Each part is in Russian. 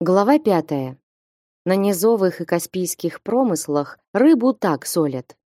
Глава пятая. На низовых и каспийских промыслах рыбу так солят.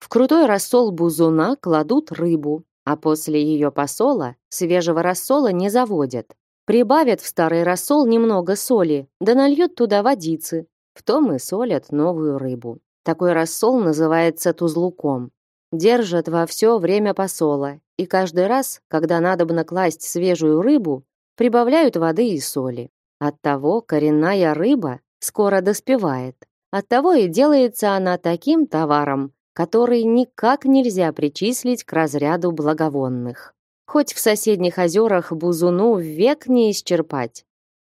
В крутой рассол бузуна кладут рыбу, а после ее посола свежего рассола не заводят. Прибавят в старый рассол немного соли, да нальют туда водицы. В том и солят новую рыбу. Такой рассол называется тузлуком. Держат во все время посола, и каждый раз, когда надобно класть свежую рыбу, прибавляют воды и соли. Оттого коренная рыба скоро доспевает. Оттого и делается она таким товаром, который никак нельзя причислить к разряду благовонных. Хоть в соседних озерах бузуну век не исчерпать.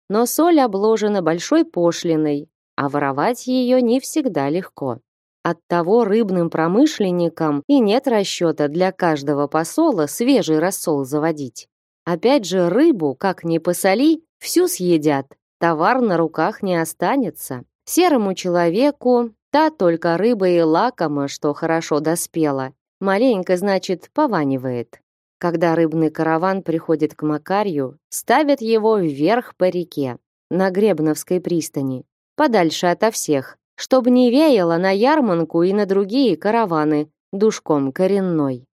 Но соль обложена большой пошлиной, а воровать ее не всегда легко. Оттого рыбным промышленникам и нет расчета для каждого посола свежий рассол заводить. Опять же, рыбу, как ни посоли, всю съедят, товар на руках не останется. Серому человеку та только рыба и лакома, что хорошо доспела. Маленько, значит, пованивает. Когда рыбный караван приходит к Макарью, ставят его вверх по реке, на Гребновской пристани, подальше ото всех, чтобы не веяло на ярманку и на другие караваны душком коренной.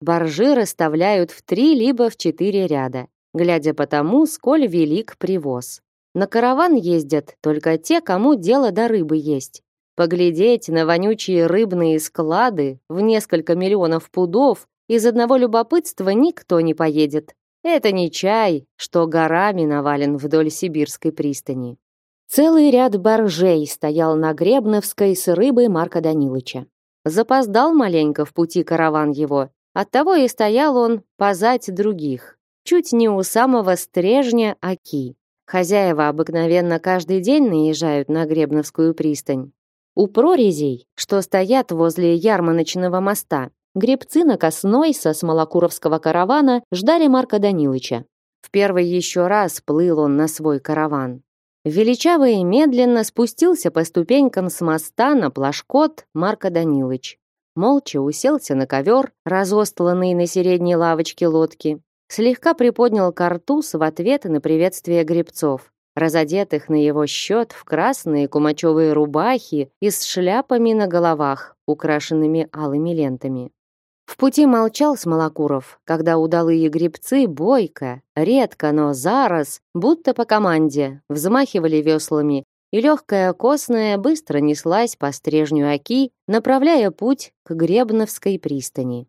Боржи расставляют в три либо в четыре ряда, глядя по тому, сколь велик привоз. На караван ездят только те, кому дело до рыбы есть. Поглядеть на вонючие рыбные склады в несколько миллионов пудов из одного любопытства никто не поедет. Это не чай, что горами навален вдоль сибирской пристани. Целый ряд боржей стоял на Гребновской с рыбой Марка Данилыча. Запоздал маленько в пути караван его, Оттого и стоял он позать других, чуть не у самого стрежня Аки. Хозяева обыкновенно каждый день наезжают на Гребновскую пристань. У прорезей, что стоят возле Ярмоночного моста, гребцы на Косной со Смолокуровского каравана ждали Марка Данилыча. В первый еще раз плыл он на свой караван. Величаво и медленно спустился по ступенькам с моста на плашкот Марка Данилыч молча уселся на ковер, разостланный на средней лавочке лодки, слегка приподнял картуз в ответ на приветствие гребцов, разодетых на его счет в красные кумачевые рубахи и с шляпами на головах, украшенными алыми лентами. В пути молчал Смолокуров, когда удалые гребцы бойко, редко, но зараз, будто по команде, взмахивали веслами и легкая косная быстро неслась по стрежню Оки, направляя путь к Гребновской пристани.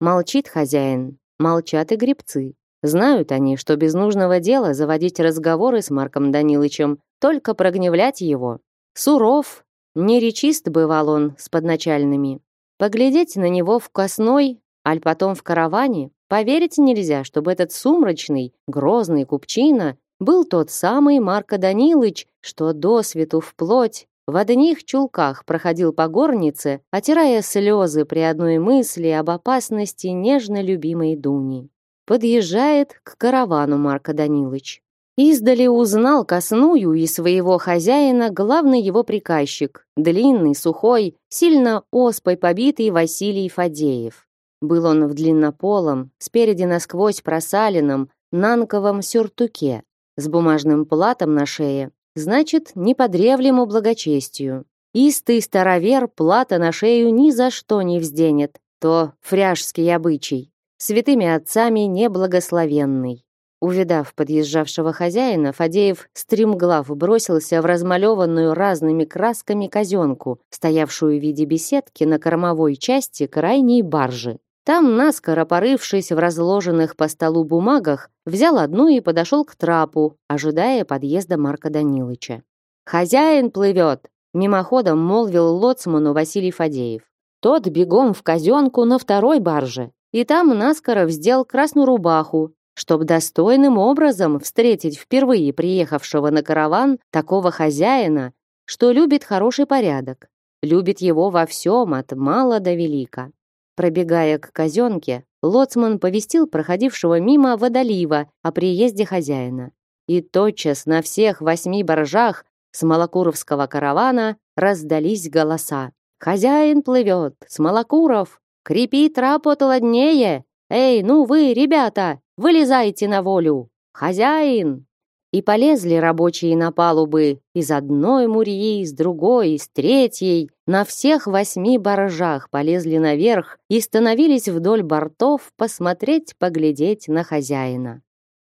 Молчит хозяин, молчат и гребцы. Знают они, что без нужного дела заводить разговоры с Марком Данилычем, только прогневлять его. Суров, неречист бывал он с подначальными. Поглядеть на него в косной, аль потом в караване, поверить нельзя, чтобы этот сумрачный, грозный купчина был тот самый Марко Данилыч, что до свету вплоть в одних чулках проходил по горнице, отирая слезы при одной мысли об опасности нежно любимой Дуни. Подъезжает к каравану Марко Данилыч. Издали узнал косную и своего хозяина главный его приказчик, длинный, сухой, сильно оспой побитый Василий Фадеев. Был он в длиннополом, спереди насквозь просаленном, нанковом сюртуке, с бумажным платом на шее, значит, не по древнему благочестию. Истый старовер плата на шею ни за что не взденет, то фряжский обычай, святыми отцами неблагословенный. Увидав подъезжавшего хозяина, Фадеев стремглав бросился в размалеванную разными красками казенку, стоявшую в виде беседки на кормовой части крайней баржи. Там, наскоро порывшись в разложенных по столу бумагах, взял одну и подошел к трапу, ожидая подъезда Марка Данилыча. «Хозяин плывет!» — мимоходом молвил лоцману Василий Фадеев. Тот бегом в казенку на второй барже, и там наскоро вздел красную рубаху, чтобы достойным образом встретить впервые приехавшего на караван такого хозяина, что любит хороший порядок, любит его во всем от мала до велика. Пробегая к казенке, лоцман повестил проходившего мимо водолива о приезде хозяина. И тотчас на всех восьми боржах с Малокуровского каравана раздались голоса. «Хозяин плывет! Смолокуров! Крепи трапот ладнее! Эй, ну вы, ребята, вылезайте на волю! Хозяин!» И полезли рабочие на палубы из одной мурьи, из другой, из третьей. На всех восьми баржах полезли наверх и становились вдоль бортов посмотреть, поглядеть на хозяина.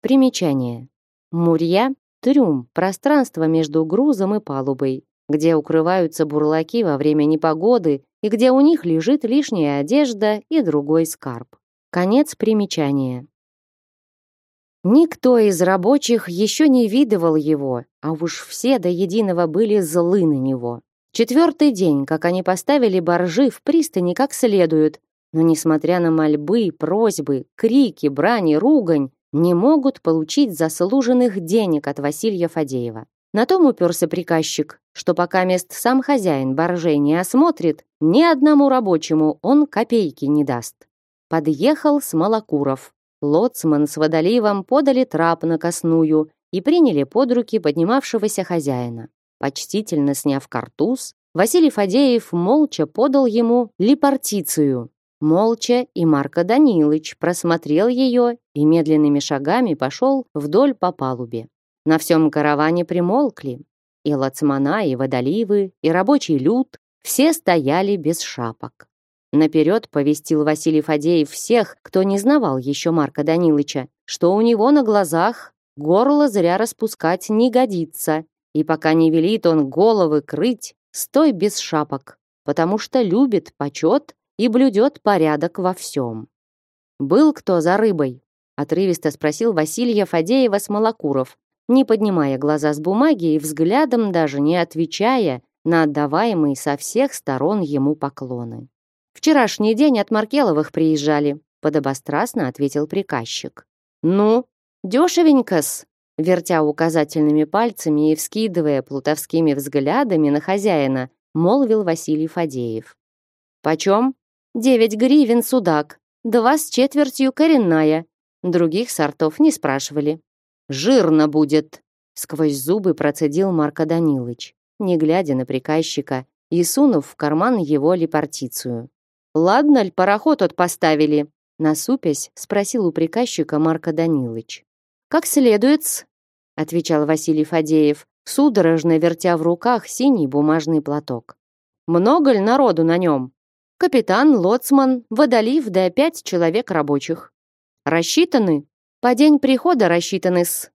Примечание. Мурья — трюм, пространство между грузом и палубой, где укрываются бурлаки во время непогоды и где у них лежит лишняя одежда и другой скарб. Конец примечания. Никто из рабочих еще не видывал его, а уж все до единого были злы на него. Четвертый день, как они поставили баржи в пристани как следует, но, несмотря на мольбы, просьбы, крики, брани, ругань, не могут получить заслуженных денег от Василия Фадеева. На том уперся приказчик, что пока мест сам хозяин баржей не осмотрит, ни одному рабочему он копейки не даст. Подъехал Смолокуров, Лоцман с водоливом подали трап на косную и приняли под руки поднимавшегося хозяина. Почтительно сняв картуз, Василий Фадеев молча подал ему липартицию. Молча и Марко Данилыч просмотрел ее и медленными шагами пошел вдоль по палубе. На всем караване примолкли. И лацмана, и водоливы, и рабочий люд все стояли без шапок. Наперед повестил Василий Фадеев всех, кто не знавал еще Марка Данилыча, что у него на глазах горло зря распускать не годится, и пока не велит он головы крыть, стой без шапок, потому что любит почет и блюдет порядок во всем. «Был кто за рыбой?» — отрывисто спросил Василия Фадеева Смолокуров, не поднимая глаза с бумаги и взглядом даже не отвечая на отдаваемые со всех сторон ему поклоны. Вчерашний день от Маркеловых приезжали, подобострастно ответил приказчик. Ну, дешевенько-с, вертя указательными пальцами и вскидывая плутовскими взглядами на хозяина, молвил Василий Фадеев. Почем? Девять гривен судак, два с четвертью коренная. Других сортов не спрашивали. Жирно будет, сквозь зубы процедил Марко Данилыч, не глядя на приказчика и сунув в карман его лепартицию. Ладно ль пароход от поставили? Насупясь, спросил у приказчика Марка Данилыч. Как следует, отвечал Василий Фадеев, судорожно вертя в руках синий бумажный платок. Много ли народу на нем? Капитан, лоцман, водолив да пять человек рабочих. Рассчитаны? По день прихода рассчитаны-с.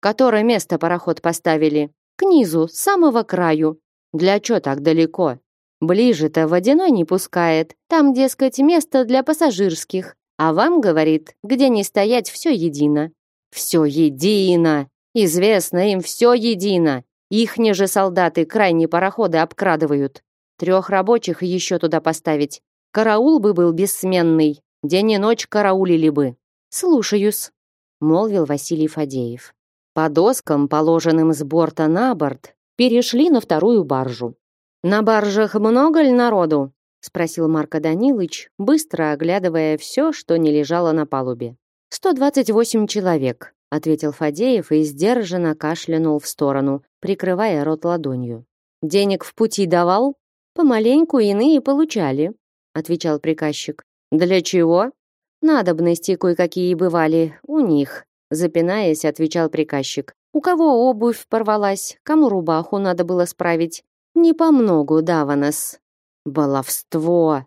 Которое место пароход поставили? К низу, с самого краю. Для чё так далеко? Ближе-то водяной не пускает. Там, дескать, место для пассажирских. А вам, говорит, где не стоять, все едино. Все едино. Известно им все едино. Ихни же солдаты крайние пароходы обкрадывают. Трех рабочих еще туда поставить. Караул бы был бессменный. День и ночь караулили бы. Слушаюсь, молвил Василий Фадеев. По доскам, положенным с борта на борт, перешли на вторую баржу. «На баржах много ли народу?» — спросил Марко Данилыч, быстро оглядывая все, что не лежало на палубе. «Сто двадцать восемь человек», — ответил Фадеев и сдержанно кашлянул в сторону, прикрывая рот ладонью. «Денег в пути давал?» «Помаленьку иные получали», — отвечал приказчик. «Для чего?» «Надобности кое-какие бывали у них», — запинаясь, отвечал приказчик. «У кого обувь порвалась, кому рубаху надо было справить, не по многу даванас. Баловство,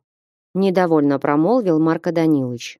недовольно промолвил Марко Данилович.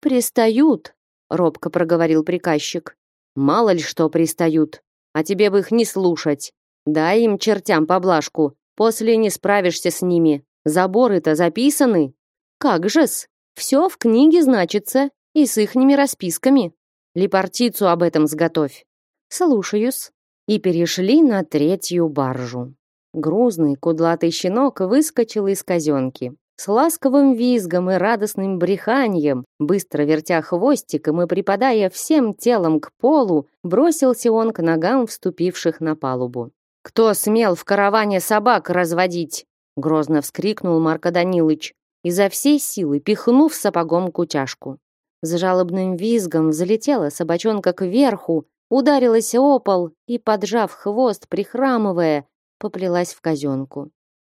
Пристают, робко проговорил приказчик. Мало ли что пристают, а тебе бы их не слушать. Дай им чертям поблажку, после не справишься с ними. Заборы-то записаны. Как же-с? Все в книге значится и с ихними расписками. Лепартицу об этом сготовь. Слушаюсь. И перешли на третью баржу. Грузный, кудлатый щенок выскочил из казенки. С ласковым визгом и радостным бреханием, быстро вертя хвостиком и припадая всем телом к полу, бросился он к ногам вступивших на палубу. «Кто смел в караване собак разводить?» грозно вскрикнул Марко Данилыч, изо всей силы пихнув сапогом кутяшку. С жалобным визгом взлетела собачонка кверху, ударилась о пол и, поджав хвост, прихрамывая, поплелась в казенку.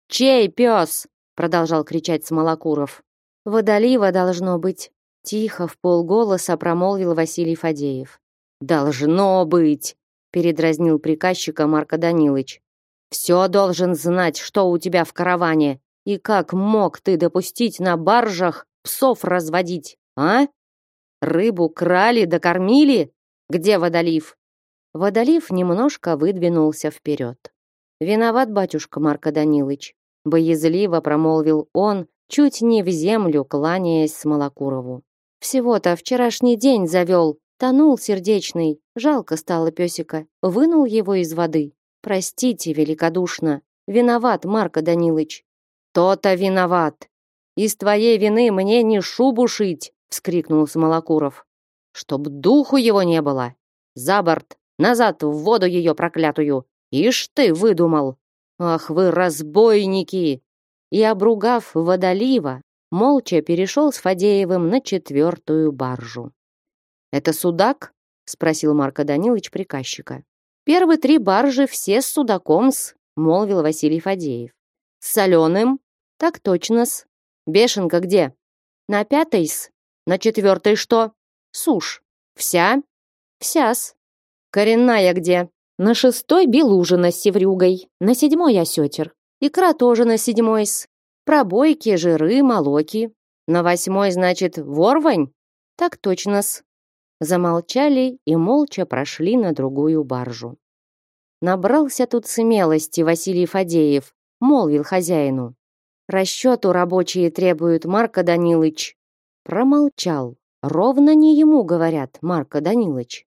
«Чей пес?» — продолжал кричать Смолокуров. «Водолива должно быть», — тихо в полголоса промолвил Василий Фадеев. «Должно быть!» передразнил приказчика Марко Данилович. Все должен знать, что у тебя в караване, и как мог ты допустить на баржах псов разводить, а? Рыбу крали, докормили? Где водолив? Водолив немножко выдвинулся вперед. Виноват батюшка Марко Данилович, боязливо промолвил он, чуть не в землю кланяясь Смолокурову. Всего-то вчерашний день завел, тонул сердечный, жалко стало песика, вынул его из воды. Простите великодушно, виноват Марко Данилович. То-то виноват. Из твоей вины мне не шубу шить, вскрикнул Смолокуров. Чтоб духу его не было. За борт, назад в воду ее проклятую. Ишь ты выдумал. Ах вы разбойники! И обругав водолива, молча перешел с Фадеевым на четвертую баржу. «Это судак?» — спросил Марко Данилович приказчика. «Первые три баржи все с судаком-с», — молвил Василий Фадеев. «С соленым?» «Так точно-с». «Бешенка где?» «На пятой-с». «На четвертой что?» «Сушь». «Вся?» «Вся-с». «Коренная где?» «На шестой белужина с севрюгой, на седьмой осетер. Икра тоже на седьмой-с. Пробойки, жиры, молоки. На восьмой, значит, ворвань? Так точно-с. Замолчали и молча прошли на другую баржу. Набрался тут смелости Василий Фадеев, молвил хозяину. Расчету рабочие требуют, Марко Данилыч. Промолчал. Ровно не ему говорят, Марко Данилыч.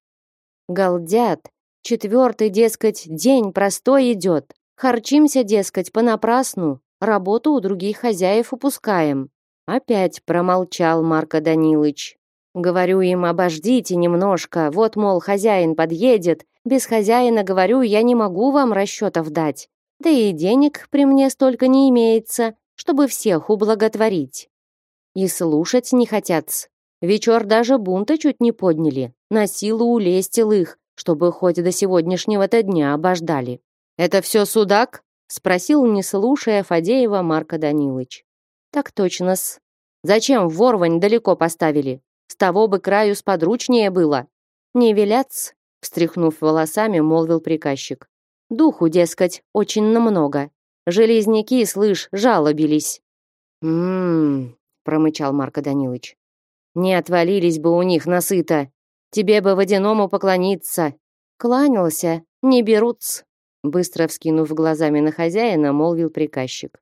Галдят. Четвертый, дескать, день простой идет. Харчимся, дескать, понапрасну. Работу у других хозяев упускаем. Опять промолчал Марко Данилыч. Говорю им, обождите немножко, вот, мол, хозяин подъедет. Без хозяина, говорю, я не могу вам расчетов дать. Да и денег при мне столько не имеется, чтобы всех ублаготворить. И слушать не хотят. Вечер даже бунта чуть не подняли, на силу улестил их, чтобы хоть до сегодняшнего-то дня обождали. «Это все судак?» спросил, не слушая Фадеева Марка Данилович. Так точно-с. Зачем ворвань далеко поставили? С того бы краю сподручнее было. Не велятся, встряхнув волосами, молвил приказчик. Духу, дескать, очень намного. Железняки, слышь, жалобились. М-м, промычал Марко Данилович. Не отвалились бы у них насыто. Тебе бы водяному поклониться. Кланялся, не берутся. Быстро вскинув глазами на хозяина, молвил приказчик.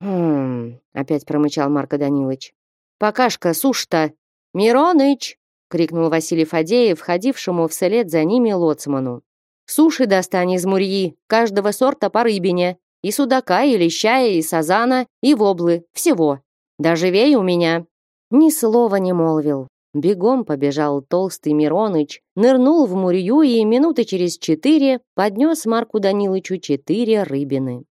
«Хм...» — опять промычал Марко Данилович. «Покашка, сушь-то!» «Мироныч!» — крикнул Василий Фадеев, ходившему вслед за ними лоцману. «Суши достань из мурьи, каждого сорта по рыбине, и судака, и лещая, и сазана, и воблы, всего. Да живей у меня!» Ни слова не молвил, Бегом побежал толстый Мироныч, нырнул в мурью и минуты через четыре поднес Марку Данилычу четыре рыбины.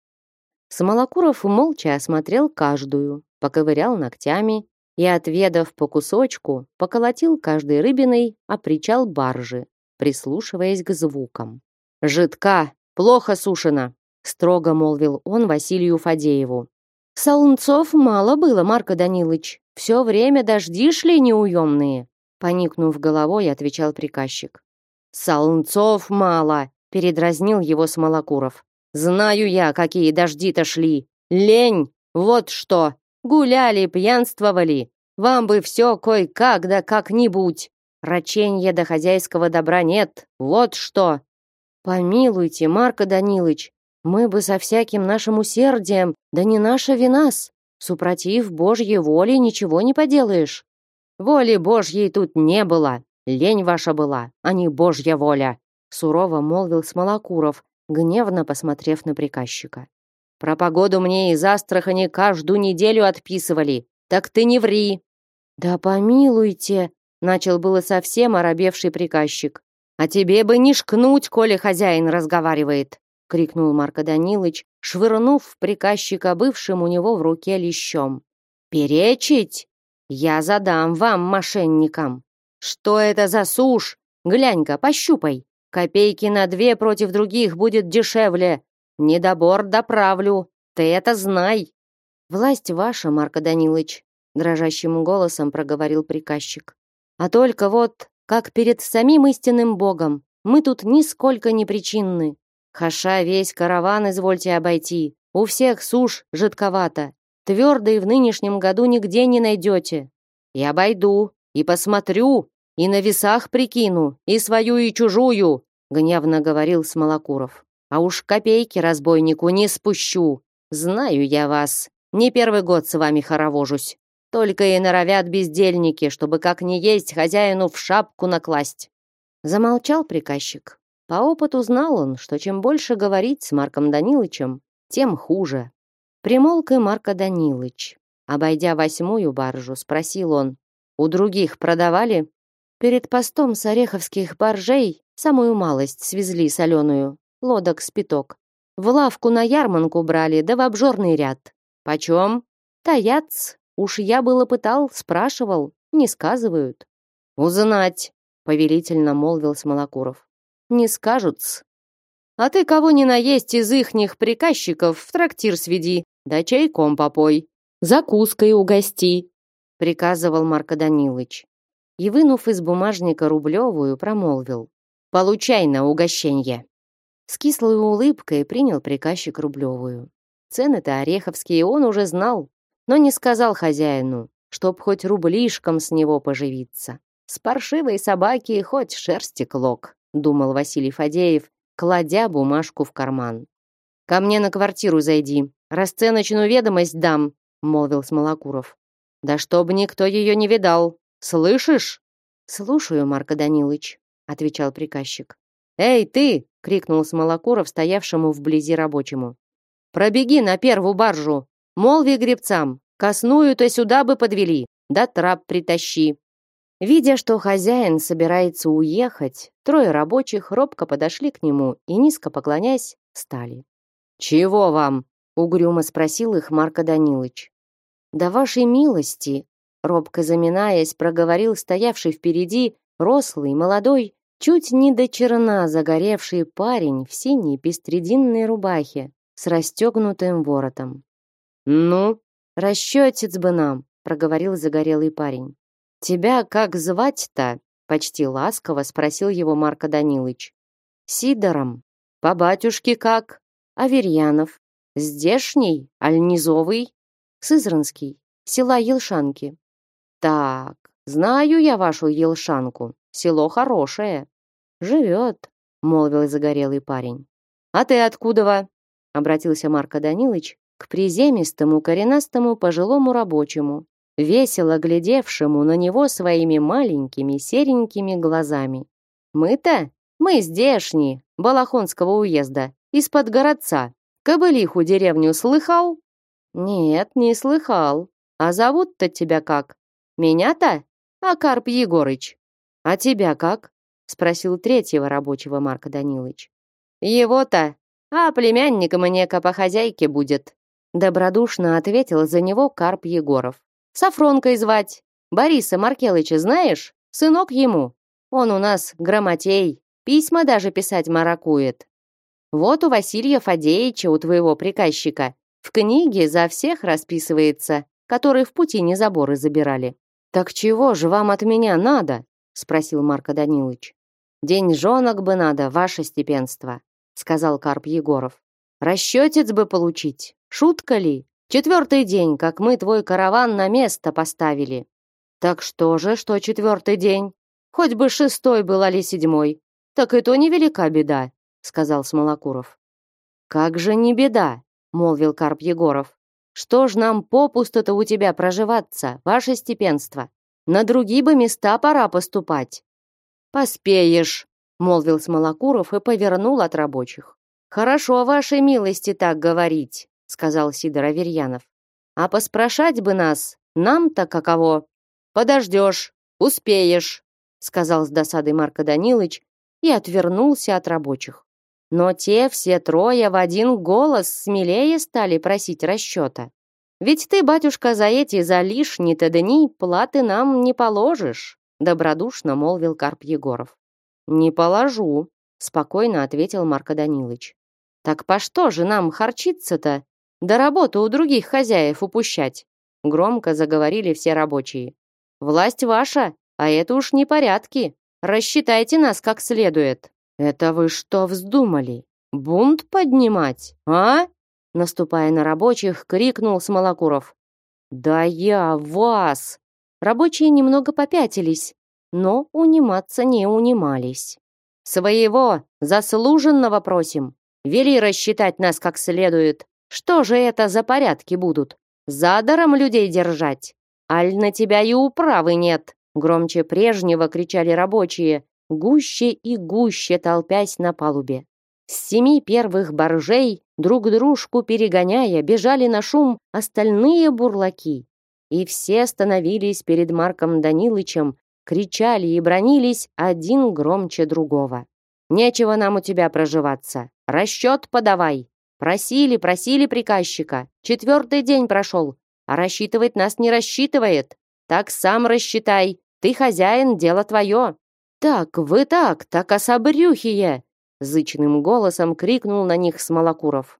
Смолокуров молча осмотрел каждую, поковырял ногтями и, отведав по кусочку, поколотил каждой рыбиной о причал баржи, прислушиваясь к звукам. «Жидка! Плохо сушена!» — строго молвил он Василию Фадееву. «Солнцов мало было, Марко Данилыч. Все время дожди шли неуемные», — поникнув головой, отвечал приказчик. «Солнцов мало», — передразнил его Смолокуров. «Знаю я, какие дожди-то шли. Лень! Вот что! Гуляли, пьянствовали. Вам бы все кое-как да как-нибудь. Раченья до хозяйского добра нет. Вот что!» «Помилуйте, Марко Данилыч, мы бы со всяким нашим усердием, да не наша вина-с. Супротив Божьей воли ничего не поделаешь. Воли Божьей тут не было. Лень ваша была, а не Божья воля, сурово молвил Смолокуров, гневно посмотрев на приказчика. Про погоду мне из Астрахани каждую неделю отписывали. Так ты не ври. Да помилуйте, начал было совсем оробевший приказчик. А тебе бы не шкнуть, коли хозяин разговаривает крикнул Марко Данилович, швырнув приказчика бывшим у него в руке лещом. Перечить? Я задам вам, мошенникам. Что это за сушь? Глянь-ка, пощупай. Копейки на две против других будет дешевле. Недобор доправлю. Ты это знай. Власть ваша, Марко Данилович, дрожащим голосом проговорил приказчик. А только вот, как перед самим истинным Богом, Мы тут нисколько не причинны. Хаша весь караван извольте обойти. У всех суш жидковато. Твердой в нынешнем году нигде не найдете. И обойду, и посмотрю, и на весах прикину, и свою, и чужую, гневно говорил Смолокуров. А уж копейки разбойнику не спущу. Знаю я вас. Не первый год с вами хоровожусь. Только и норовят бездельники, чтобы как не есть хозяину в шапку накласть. Замолчал приказчик. По опыту знал он, что чем больше говорить с Марком Данилычем, тем хуже. Примолк и Марко Данилыч. Обойдя восьмую баржу, спросил он, «У других продавали?» Перед постом с ореховских баржей самую малость свезли соленую, лодок с пяток. В лавку на ярманку брали, да в обжорный ряд. Почем? Таяц. Уж я было пытал, спрашивал, не сказывают. Узнать, повелительно молвил Смолокуров. Не скажут-с. А ты кого ни наесть из ихних приказчиков в трактир сведи, да чайком попой, закуской угости, приказывал Марко Данилыч. И, вынув из бумажника рублевую, промолвил. «Получай на угощенье!» С кислой улыбкой принял приказчик рублевую. Цены-то ореховские он уже знал, но не сказал хозяину, чтоб хоть рублишком с него поживиться. С паршивой собаки хоть шерсти клок, думал Василий Фадеев, кладя бумажку в карман. «Ко мне на квартиру зайди, расценочную ведомость дам», молвил Смолокуров. «Да чтоб никто ее не видал, слышишь?» «Слушаю, Марко Данилович», отвечал приказчик. «Эй, ты!» — крикнул Смолокуров стоявшему вблизи рабочему. «Пробеги на первую баржу! Молви гребцам! Косную-то сюда бы подвели! Да трап притащи!» Видя, что хозяин собирается уехать, трое рабочих робко подошли к нему и, низко поклоняясь, стали. «Чего вам?» — угрюмо спросил их Марко Данилыч. «Да вашей милости!» — робко заминаясь, проговорил стоявший впереди, рослый, молодой, Чуть не до черна загоревший парень в синей пестрединной рубахе с расстегнутым воротом. «Ну, расчетец бы нам», — проговорил загорелый парень. «Тебя как звать-то?» — почти ласково спросил его Марко Данилыч. «Сидором. По батюшке как?» «Аверьянов. Здешний? Альнизовый?» «Сызранский. Села Елшанки». «Так, знаю я вашу Елшанку. Село хорошее. Живет, молвил загорелый парень. А ты откуда? Обратился Марко Данилович к приземистому коренастому пожилому рабочему, весело глядевшему на него своими маленькими серенькими глазами. Мы-то? Мы здешние, Балахонского уезда, из-под городца. Кобылиху деревню слыхал? Нет, не слыхал. А зовут-то тебя как? Меня-то? Акарп Егорыч. «А тебя как?» — спросил третьего рабочего Марка Данилович. «Его-то, а племянник мне-ка по хозяйке будет», — добродушно ответил за него Карп Егоров. «Сафронкой звать. Бориса Маркелыча знаешь? Сынок ему. Он у нас грамотей, письма даже писать маракует. Вот у Василия Фадеевича, у твоего приказчика, в книге за всех расписывается, которые в пути не заборы забирали. Так чего же вам от меня надо? спросил Марко Данилович. День жонок бы надо, ваше степенство, сказал Карп Егоров. Расчетец бы получить. Шутка ли? Четвертый день, как мы твой караван на место поставили. Так что же, что четвертый день? Хоть бы шестой был ли седьмой. Так и то невелика беда, сказал Смолокуров. Как же не беда, молвил Карп Егоров. Что ж нам попусту-то у тебя проживаться, ваше степенство? На другие бы места пора поступать. Поспеешь, молвил Смолокуров и повернул от рабочих. Хорошо, вашей милости так говорить, сказал Сидор Аверьянов. А поспрашать бы нас, нам-то каково? Подождешь, успеешь, сказал с досадой Марко Данилович и отвернулся от рабочих. Но те все трое в один голос смелее стали просить расчета. Ведь ты, батюшка, за эти, за лишние-то дни платы нам не положишь, добродушно молвил Карп Егоров. Не положу, спокойно ответил Марко Данилович. Так по что же нам харчиться-то? Да работу у других хозяев упущать. Громко заговорили все рабочие. Власть ваша, а это уж не порядки. Рассчитайте нас как следует. «Это вы что вздумали? Бунт поднимать, а?» Наступая на рабочих, крикнул Смолокуров. «Да я вас!» Рабочие немного попятились, но униматься не унимались. «Своего, заслуженного просим! Вели рассчитать нас как следует. Что же это за порядки будут? Задаром людей держать? Аль на тебя и управы нет!» Громче прежнего кричали рабочие, гуще и гуще толпясь на палубе. С семи первых боржей, друг дружку перегоняя, бежали на шум остальные бурлаки. И все становились перед Марком Данилычем, кричали и бронились один громче другого. «Нечего нам у тебя проживаться. Расчет подавай. Просили, просили приказчика. Четвертый день прошел, а рассчитывать нас не рассчитывает. Так сам рассчитай. Ты хозяин, дело твое». «Так, вы так, так особрюхие!» Зычным голосом крикнул на них Смолокуров.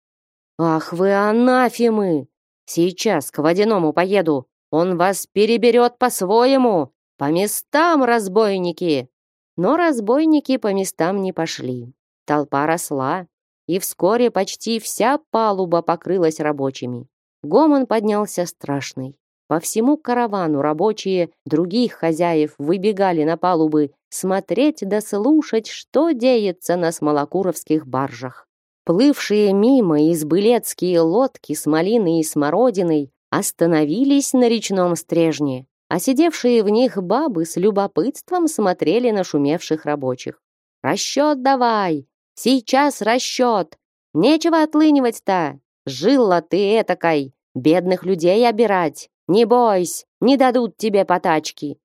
«Ах вы анафемы! Сейчас к водяному поеду, он вас переберет по-своему! По местам, разбойники!» Но разбойники по местам не пошли. Толпа росла, и вскоре почти вся палуба покрылась рабочими. Гомон поднялся страшный. По всему каравану рабочие других хозяев выбегали на палубы смотреть да слушать, что деется на смолокуровских баржах. Плывшие мимо избылецкие лодки с малиной и смородиной остановились на речном стрежне, а сидевшие в них бабы с любопытством смотрели на шумевших рабочих. «Расчет давай! Сейчас расчет! Нечего отлынивать-то! Жила ты этакой! Бедных людей обирать! Не бойся, не дадут тебе потачки!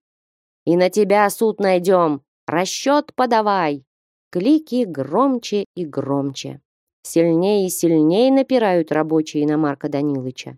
И на тебя суд найдем! Расчет подавай!» Клики громче и громче. Сильнее и сильнее напирают рабочие на Марка Данилыча.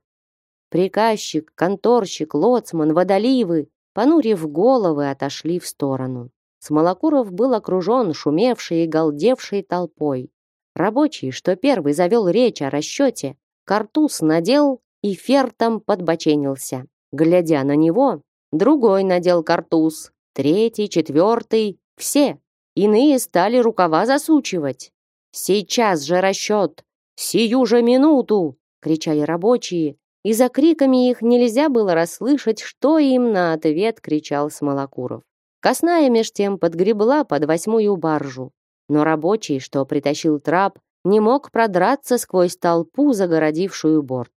Приказчик, конторщик, лоцман, водоливы, понурив головы, отошли в сторону. Смолокуров был окружен шумевшей и галдевшей толпой. Рабочий, что первый завел речь о расчете, картуз надел и фертом подбоченился. Глядя на него, другой надел картуз, третий, четвертый, все. Иные стали рукава засучивать. «Сейчас же расчет! Сию же минуту!» — кричали рабочие, и за криками их нельзя было расслышать, что им на ответ кричал Смолокуров. Косная меж тем подгребла под восьмую баржу, но рабочий, что притащил трап, не мог продраться сквозь толпу, загородившую борт.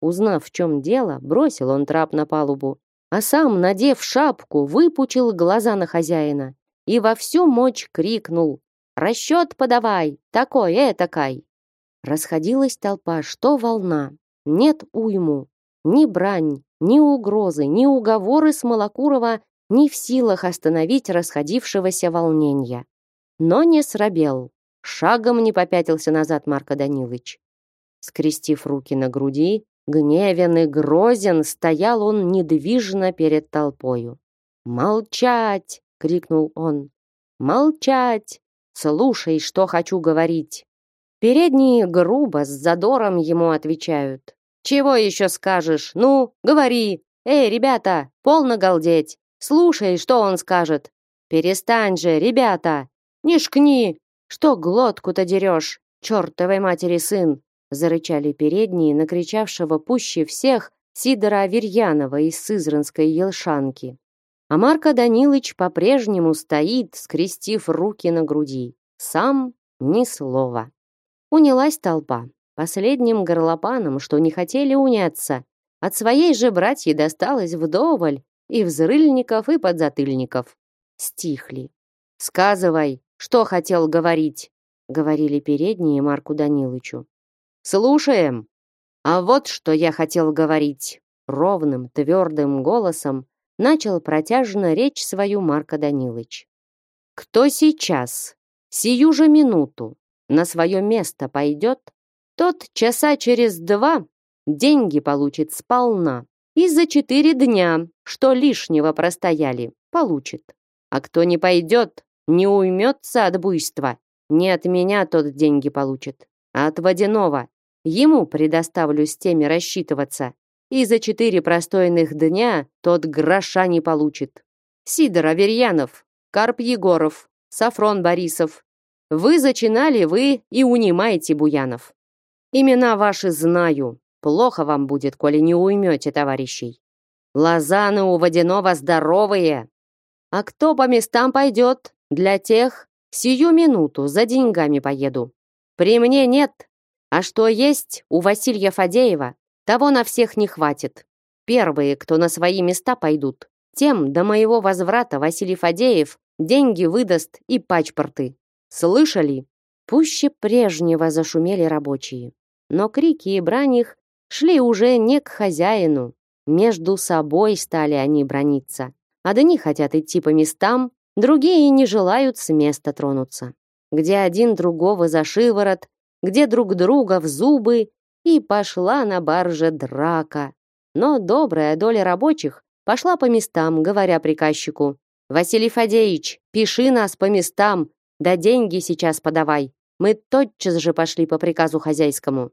Узнав, в чем дело, бросил он трап на палубу, а сам, надев шапку, выпучил глаза на хозяина и во всю мощь крикнул «Расчет подавай! Такой, этакай!» Расходилась толпа, что волна. Нет уйму. Ни брань, ни угрозы, ни уговоры Смолокурова не в силах остановить расходившегося волнения. Но не срабел. Шагом не попятился назад Марко Данилович. Скрестив руки на груди, гневен и грозен, стоял он недвижно перед толпою. «Молчать!» — крикнул он. «Молчать! Слушай, что хочу говорить!» Передние грубо, с задором ему отвечают. «Чего еще скажешь? Ну, говори! Эй, ребята, полно галдеть! Слушай, что он скажет! Перестань же, ребята! Не шкни! Что глотку-то дерешь, чертовой матери сын!» Зарычали передние, накричавшего пуще всех Сидора Аверьянова из Сызранской Елшанки. А Марко Данилыч по-прежнему стоит, скрестив руки на груди. Сам ни слова. Унялась толпа. Последним горлопанам, что не хотели уняться. От своей же братьи досталось вдоволь и взрыльников, и подзатыльников. Стихли. «Сказывай, что хотел говорить», — говорили передние Марку Данилычу. «Слушаем. А вот что я хотел говорить». Ровным, твердым голосом начал протяжно речь свою Марка Данилыч. «Кто сейчас, сию же минуту, на свое место пойдет, тот часа через два деньги получит сполна. И за четыре дня, что лишнего простояли, получит. А кто не пойдет, не уймется от буйства. Не от меня тот деньги получит, а от водяного. Ему предоставлю с теми рассчитываться. И за четыре простойных дня тот гроша не получит. Сидор Аверьянов, Карп Егоров, Сафрон Борисов, Вы зачинали, вы и унимаете Буянов. Имена ваши знаю. Плохо вам будет, коли не уймете товарищей. Лозаны у водяного здоровые. А кто по местам пойдет? Для тех сию минуту за деньгами поеду. При мне нет. А что есть у Василия Фадеева, того на всех не хватит. Первые, кто на свои места пойдут, тем до моего возврата Василий Фадеев деньги выдаст и пачпорты. Слышали? Пуще прежнего зашумели рабочие. Но крики и брань их шли уже не к хозяину. Между собой стали они брониться. Одни хотят идти по местам, другие не желают с места тронуться. Где один другого за шиворот, где друг друга в зубы, и пошла на барже драка. Но добрая доля рабочих пошла по местам, говоря приказчику, «Василий Фадеевич, пиши нас по местам, да деньги сейчас подавай. Мы тотчас же пошли по приказу хозяйскому.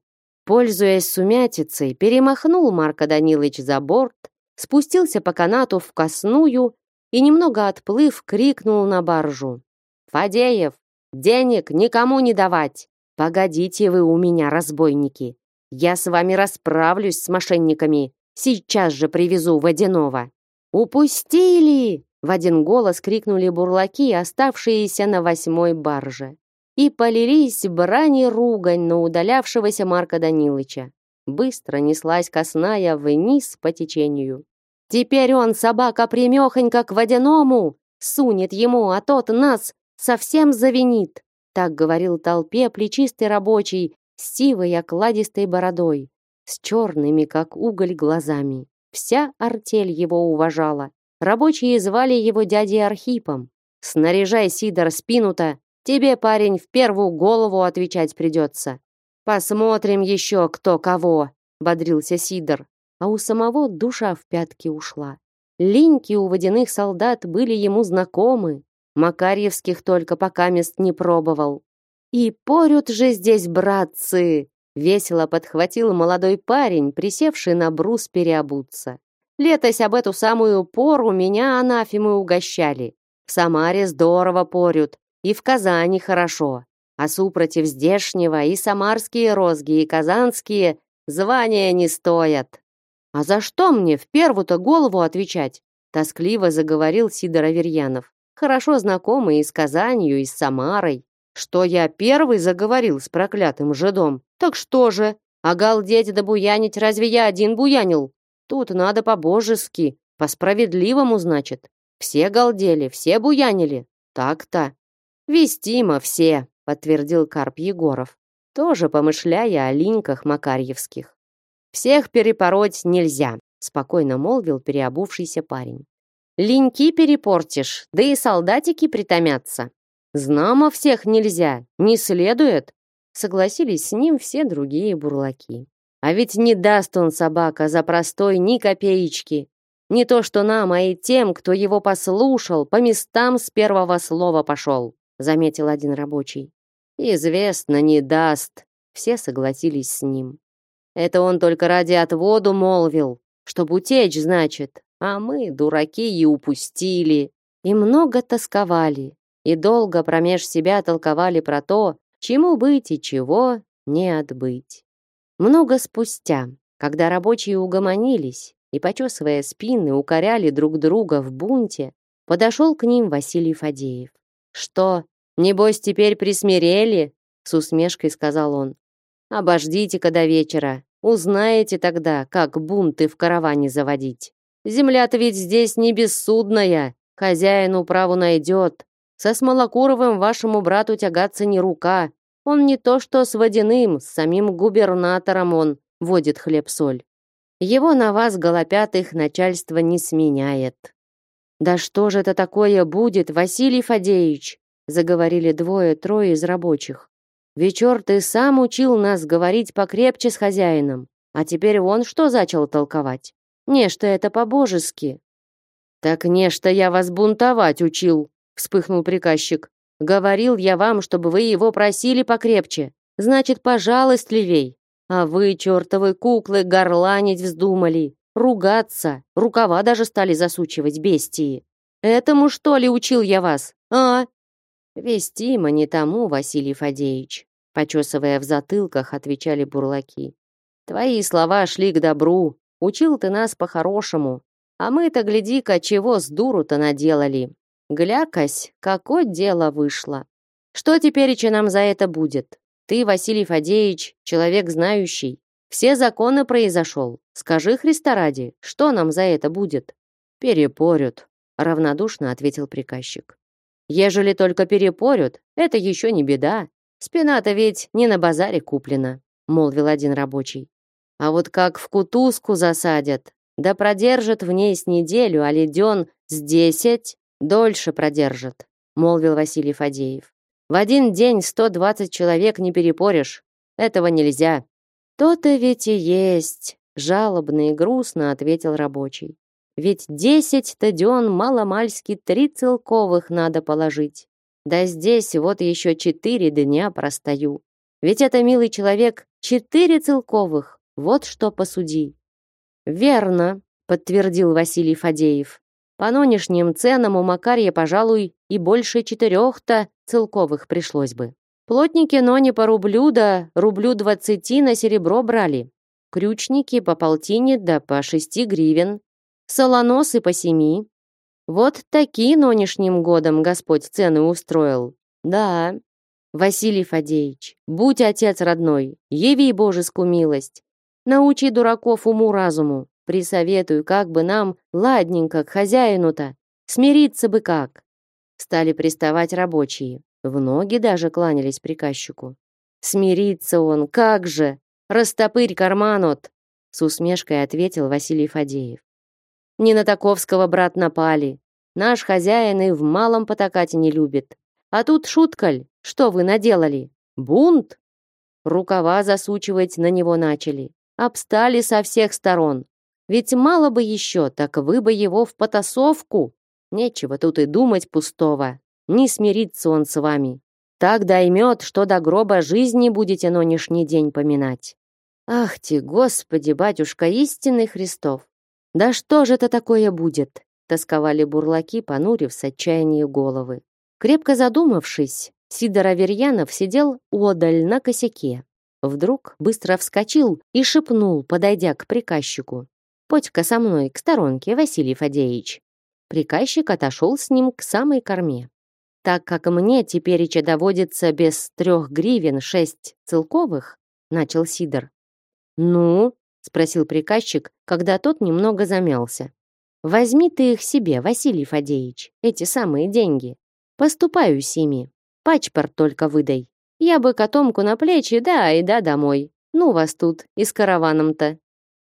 Пользуясь сумятицей, перемахнул Марко Данилович за борт, спустился по канату в косную и, немного отплыв, крикнул на баржу. «Фадеев, денег никому не давать! Погодите вы у меня, разбойники! Я с вами расправлюсь с мошенниками! Сейчас же привезу водяного!» «Упустили!» В один голос крикнули бурлаки, оставшиеся на восьмой барже. И полились брани ругань на удалявшегося Марка Данилыча. Быстро неслась косная вниз по течению. «Теперь он, собака примехонька к водяному, сунет ему, а тот нас совсем завинит!» Так говорил толпе плечистый рабочий с сивой окладистой бородой, с черными, как уголь, глазами. Вся артель его уважала, Рабочие звали его дядей Архипом. «Снаряжай, Сидор, спину-то. Тебе, парень, в первую голову отвечать придется. Посмотрим еще, кто кого», — бодрился Сидор. А у самого душа в пятки ушла. Линьки у водяных солдат были ему знакомы. Макарьевских только пока мест не пробовал. «И порют же здесь, братцы!» Весело подхватил молодой парень, присевший на брус переобуться. Летось об эту самую пору меня анафимы угощали. В Самаре здорово порют, и в Казани хорошо. А супротив здешнего и самарские розги, и казанские звания не стоят. А за что мне в первую-то голову отвечать? Тоскливо заговорил Сидор Аверьянов, хорошо знакомый и с Казанью, и с Самарой. Что я первый заговорил с проклятым жидом? Так что же? А галдеть да буянить разве я один буянил? Тут надо по-божески, по-справедливому, значит. Все галдели, все буянили. Так-то. Вестимо все, подтвердил Карп Егоров, тоже помышляя о линьках макарьевских. Всех перепороть нельзя, спокойно молвил переобувшийся парень. Линьки перепортишь, да и солдатики притомятся. Знамо всех нельзя, не следует, согласились с ним все другие бурлаки. А ведь не даст он собака за простой ни копеечки. Не то что нам, а и тем, кто его послушал, по местам с первого слова пошел, заметил один рабочий. Известно, не даст. Все согласились с ним. Это он только ради отводу молвил, чтоб утечь, значит. А мы, дураки, и упустили. И много тосковали, и долго промеж себя толковали про то, чему быть и чего не отбыть. Много спустя, когда рабочие угомонились и, почесывая спины, укоряли друг друга в бунте, подошел к ним Василий Фадеев. «Что, небось, теперь присмирели?» — с усмешкой сказал он. «Обождите-ка до вечера. Узнаете тогда, как бунты в караване заводить. Земля-то ведь здесь не бессудная. Хозяин управу найдет. Со Смолокуровым вашему брату тягаться не рука. Он не то что с водяным, с самим губернатором он водит хлеб-соль. Его на вас, голопятых, начальство не сменяет. «Да что же это такое будет, Василий Фадеевич?» заговорили двое-трое из рабочих. «Вечер ты сам учил нас говорить покрепче с хозяином, а теперь он что зачал толковать? Нечто это по-божески». «Так нечто я вас бунтовать учил», вспыхнул приказчик. Говорил я вам, чтобы вы его просили покрепче. Значит, пожалостливей. А вы, чертовы куклы, горланить вздумали. Ругаться. Рукава даже стали засучивать бестии. Этому, что ли, учил я вас? А? Вестимо не тому, Василий Фадеевич, почесывая в затылках, отвечали бурлаки. Твои слова шли к добру, учил ты нас по-хорошему, а мы-то, гляди-ка, чего с дуру-то наделали. Глякась, какое дело вышло. Что теперь че нам за это будет? Ты, Василий Фадеевич, человек знающий. Все законы произошел. Скажи, Христа ради, что нам за это будет? Перепорют, равнодушно ответил приказчик. Ежели только перепорют, это еще не беда. Спина-то ведь не на базаре куплена, молвил один рабочий. А вот как в кутузку засадят, да продержат в ней с неделю, а леден с десять, дольше продержат, молвил Василий Фадеев. В один день сто двадцать человек не перепоришь. Этого нельзя. То-то ведь и есть, жалобно и грустно ответил рабочий. Ведь десять стадион маломальски три целковых надо положить. Да здесь вот еще четыре дня простою. Ведь это, милый человек, четыре целковых. Вот что посуди. Верно, подтвердил Василий Фадеев. По нынешним ценам у Макарья, пожалуй, и больше четырех-то целковых пришлось бы. Плотники, но не по рублю, да рублю двадцати на серебро брали. Крючники по полтине да по шести гривен. Солоносы по семи. Вот такие нынешним годом Господь цены устроил. Да, Василий Фадеевич, будь отец родной, яви божескую милость. Научи дураков уму-разуму. Присоветую, как бы нам ладненько к хозяину-то. Смириться бы как. Стали приставать рабочие. В ноги даже кланялись приказчику. «Смириться он, как же! Растопырь карман от!» С усмешкой ответил Василий Фадеев. «Не на Таковского, брат, напали. Наш хозяин и в малом потакать не любит. А тут шуткаль, что вы наделали? Бунт?» Рукава засучивать на него начали. Обстали со всех сторон. Ведь мало бы еще, так вы бы его в потасовку. Нечего тут и думать пустого. Не смирится он с вами. Так доймет, что до гроба жизни будете нынешний день поминать. Ах ты, Господи, батюшка, истинный Христов! Да что же это такое будет? Тосковали бурлаки, понурив с отчаяния головы. Крепко задумавшись, Сидор Аверьянов сидел удаль на косяке. Вдруг быстро вскочил и шепнул, подойдя к приказчику. «Подь-ка со мной к сторонке, Василий Фадеевич». Приказчик отошел с ним к самой корме так как мне тепереча доводится без трех гривен шесть целковых, начал Сидор. Ну, спросил приказчик, когда тот немного замялся. Возьми ты их себе, Василий Фадеевич, эти самые деньги. Поступаю с ими. Пачпорт только выдай. Я бы котомку на плечи, да и да домой. Ну вас тут и с караваном-то.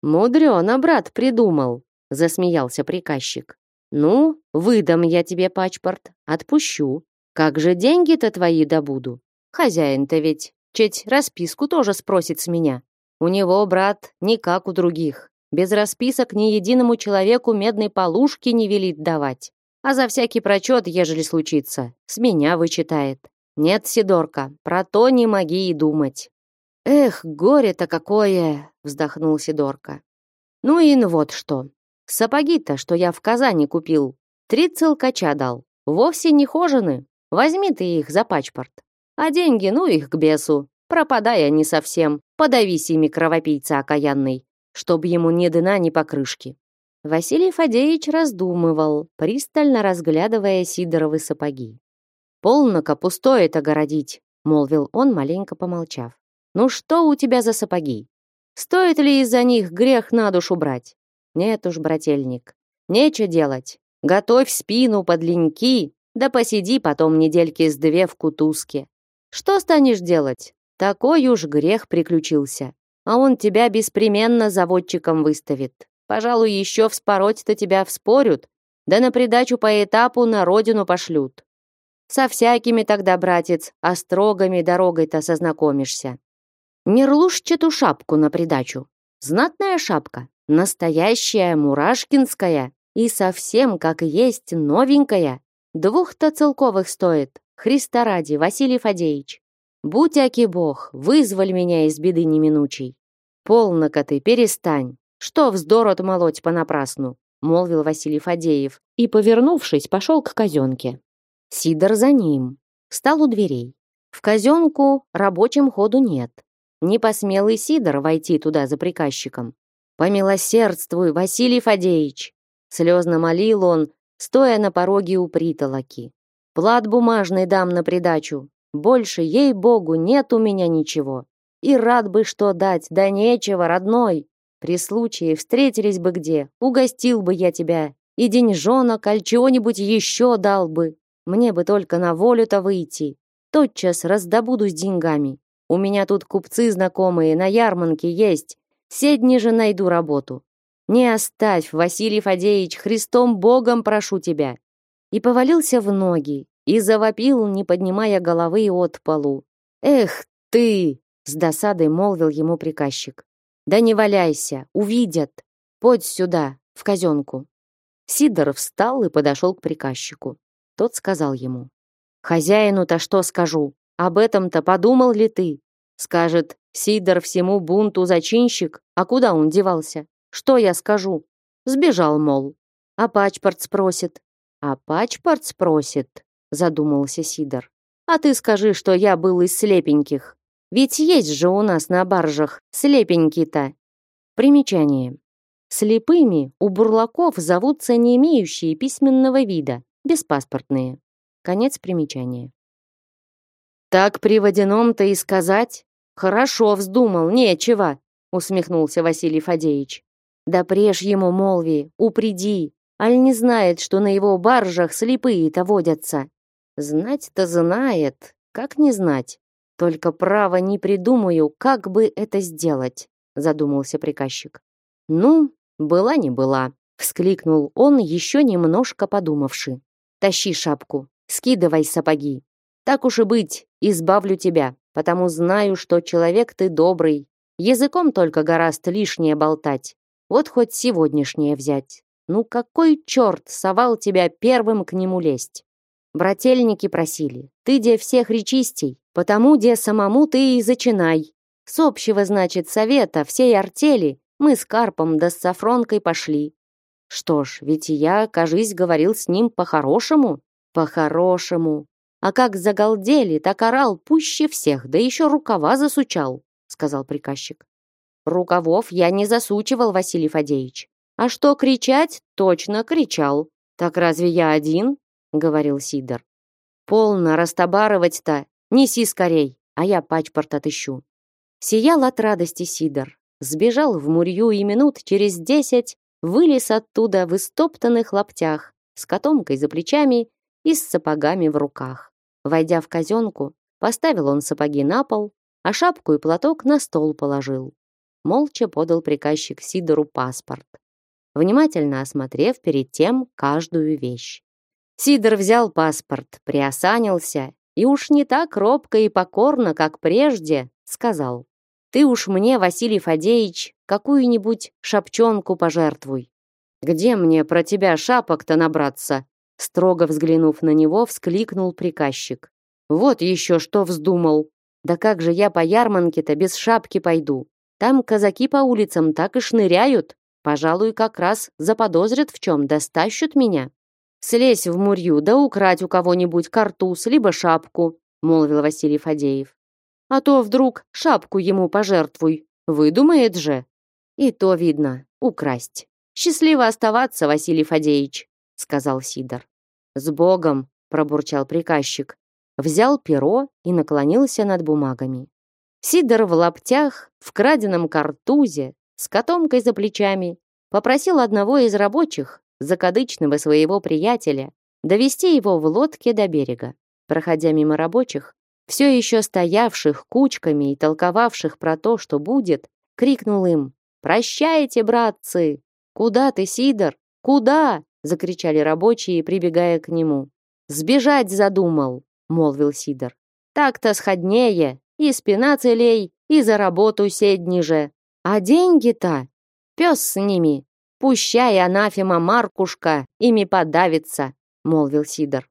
Мудрёно, брат, придумал, засмеялся приказчик. Ну, выдам я тебе паспорт, отпущу. Как же деньги-то твои добуду? Хозяин-то ведь чуть расписку тоже спросит с меня. У него, брат, не как у других. Без расписок ни единому человеку медной полушки не велит давать. А за всякий прочет, ежели случится, с меня вычитает. Нет, Сидорка, про то не моги и думать. Эх, горе-то какое, вздохнул Сидорка. Ну и ну вот что. Сапоги-то, что я в Казани купил, три целкача дал. Вовсе не хожены. Возьми ты их за пачпорт. А деньги, ну их к бесу. Пропадай они совсем. Подавись ими, кровопийца окаянный, чтоб ему ни дна, ни покрышки. Василий Фадеевич раздумывал, пристально разглядывая Сидоровы сапоги. «Полно-ка пустое-то городить», — молвил он, маленько помолчав. «Ну что у тебя за сапоги? Стоит ли из-за них грех на душу брать? Нет уж, брательник, нечего делать. Готовь спину под леньки, да посиди потом недельки с две в кутузке. Что станешь делать? Такой уж грех приключился. А он тебя беспременно заводчиком выставит. Пожалуй, еще вспороть-то тебя вспорют, да на придачу по этапу на родину пошлют. Со всякими тогда, братец, острогами дорогой-то сознакомишься. Не рлушьте ту шапку на придачу. Знатная шапка, Настоящая мурашкинская и совсем как есть новенькая. Двух-то целковых стоит. Христа ради, Василий Фадеевич. Будь аки бог, вызволь меня из беды неминучей. Полно-ка ты, перестань. Что вздор отмолоть понапрасну, молвил Василий Фадеев и, повернувшись, пошел к казенке. Сидор за ним. Встал у дверей. В казенку рабочим ходу нет. Не посмел и Сидор войти туда за приказчиком. «Помилосердствуй, Василий Фадеевич!» Слезно молил он, стоя на пороге у притолоки. «Плат бумажный дам на придачу. Больше, ей-богу, нет у меня ничего. И рад бы что дать, да нечего, родной. При случае встретились бы где, угостил бы я тебя. И деньжонок, аль чего-нибудь еще дал бы. Мне бы только на волю-то выйти. Тотчас раздобуду с деньгами. У меня тут купцы знакомые, на ярмарке есть. Седни же найду работу. Не оставь, Василий Фадеевич, Христом Богом прошу тебя. И повалился в ноги, и завопил, не поднимая головы от полу. Эх ты, с досадой молвил ему приказчик. Да не валяйся, увидят. Подь сюда, в казенку. Сидор встал и подошел к приказчику. Тот сказал ему. «Хозяину-то что скажу? Об этом-то подумал ли ты? Скажет, Сидор всему бунту зачинщик, а куда он девался? Что я скажу? Сбежал, мол. А пачпорт спросит. А пачпорт спросит, задумался Сидор. А ты скажи, что я был из слепеньких. Ведь есть же у нас на баржах слепенькие-то. Примечание. Слепыми у бурлаков зовутся не имеющие письменного вида, беспаспортные. Конец примечания. Так при водяном-то и сказать? Хорошо вздумал, нечего, усмехнулся Василий Фадеевич. Да прежь ему молви, упреди, аль не знает, что на его баржах слепые-то водятся. Знать-то знает, как не знать. Только право не придумаю, как бы это сделать, задумался приказчик. Ну, была не была, вскликнул он, еще немножко подумавши. Тащи шапку, скидывай сапоги. Так уж и быть, избавлю тебя, потому знаю, что человек ты добрый. Языком только гораст лишнее болтать. Вот хоть сегодняшнее взять. Ну какой черт совал тебя первым к нему лезть? Брательники просили, ты де всех речистей, потому де самому ты и зачинай. С общего, значит, совета всей артели мы с Карпом да с Сафронкой пошли. Что ж, ведь я, кажись, говорил с ним по-хорошему. По-хорошему. А как загалдели, так орал пуще всех, да еще рукава засучал, сказал приказчик. Рукавов я не засучивал, Василий Фадеевич. А что кричать, точно кричал. Так разве я один? говорил Сидор. Полно растобарывать-то. Неси скорей, а я пачпорт отыщу. Сиял от радости Сидор. Сбежал в мурью и минут через десять вылез оттуда в истоптанных лаптях, с котомкой за плечами и с сапогами в руках. Войдя в казенку, поставил он сапоги на пол, а шапку и платок на стол положил. Молча подал приказчик Сидору паспорт, внимательно осмотрев перед тем каждую вещь. Сидор взял паспорт, приосанился и уж не так робко и покорно, как прежде, сказал. «Ты уж мне, Василий Фадеевич, какую-нибудь шапчонку пожертвуй». «Где мне про тебя шапок-то набраться?» Строго взглянув на него, вскликнул приказчик. «Вот еще что вздумал! Да как же я по ярманке-то без шапки пойду? Там казаки по улицам так и шныряют. Пожалуй, как раз заподозрят в чем, да меня. «Слезь в мурью, да украть у кого-нибудь картуз, либо шапку», молвил Василий Фадеев. «А то вдруг шапку ему пожертвуй, выдумает же». «И то видно, украсть. Счастливо оставаться, Василий Фадеевич», сказал Сидор. «С Богом!» пробурчал приказчик. Взял перо и наклонился над бумагами. Сидор в лаптях, в краденом картузе, с котомкой за плечами, попросил одного из рабочих закадычного своего приятеля, довести его в лодке до берега. Проходя мимо рабочих, все еще стоявших кучками и толковавших про то, что будет, крикнул им «Прощайте, братцы! Куда ты, Сидор? Куда?» Закричали рабочие, прибегая к нему. «Сбежать задумал», — молвил Сидор. «Так-то сходнее, и спина целей, и за работу седни же. А деньги-то? Пес с ними, Пущай анафема Маркушка ими подавится, молвил Сидор.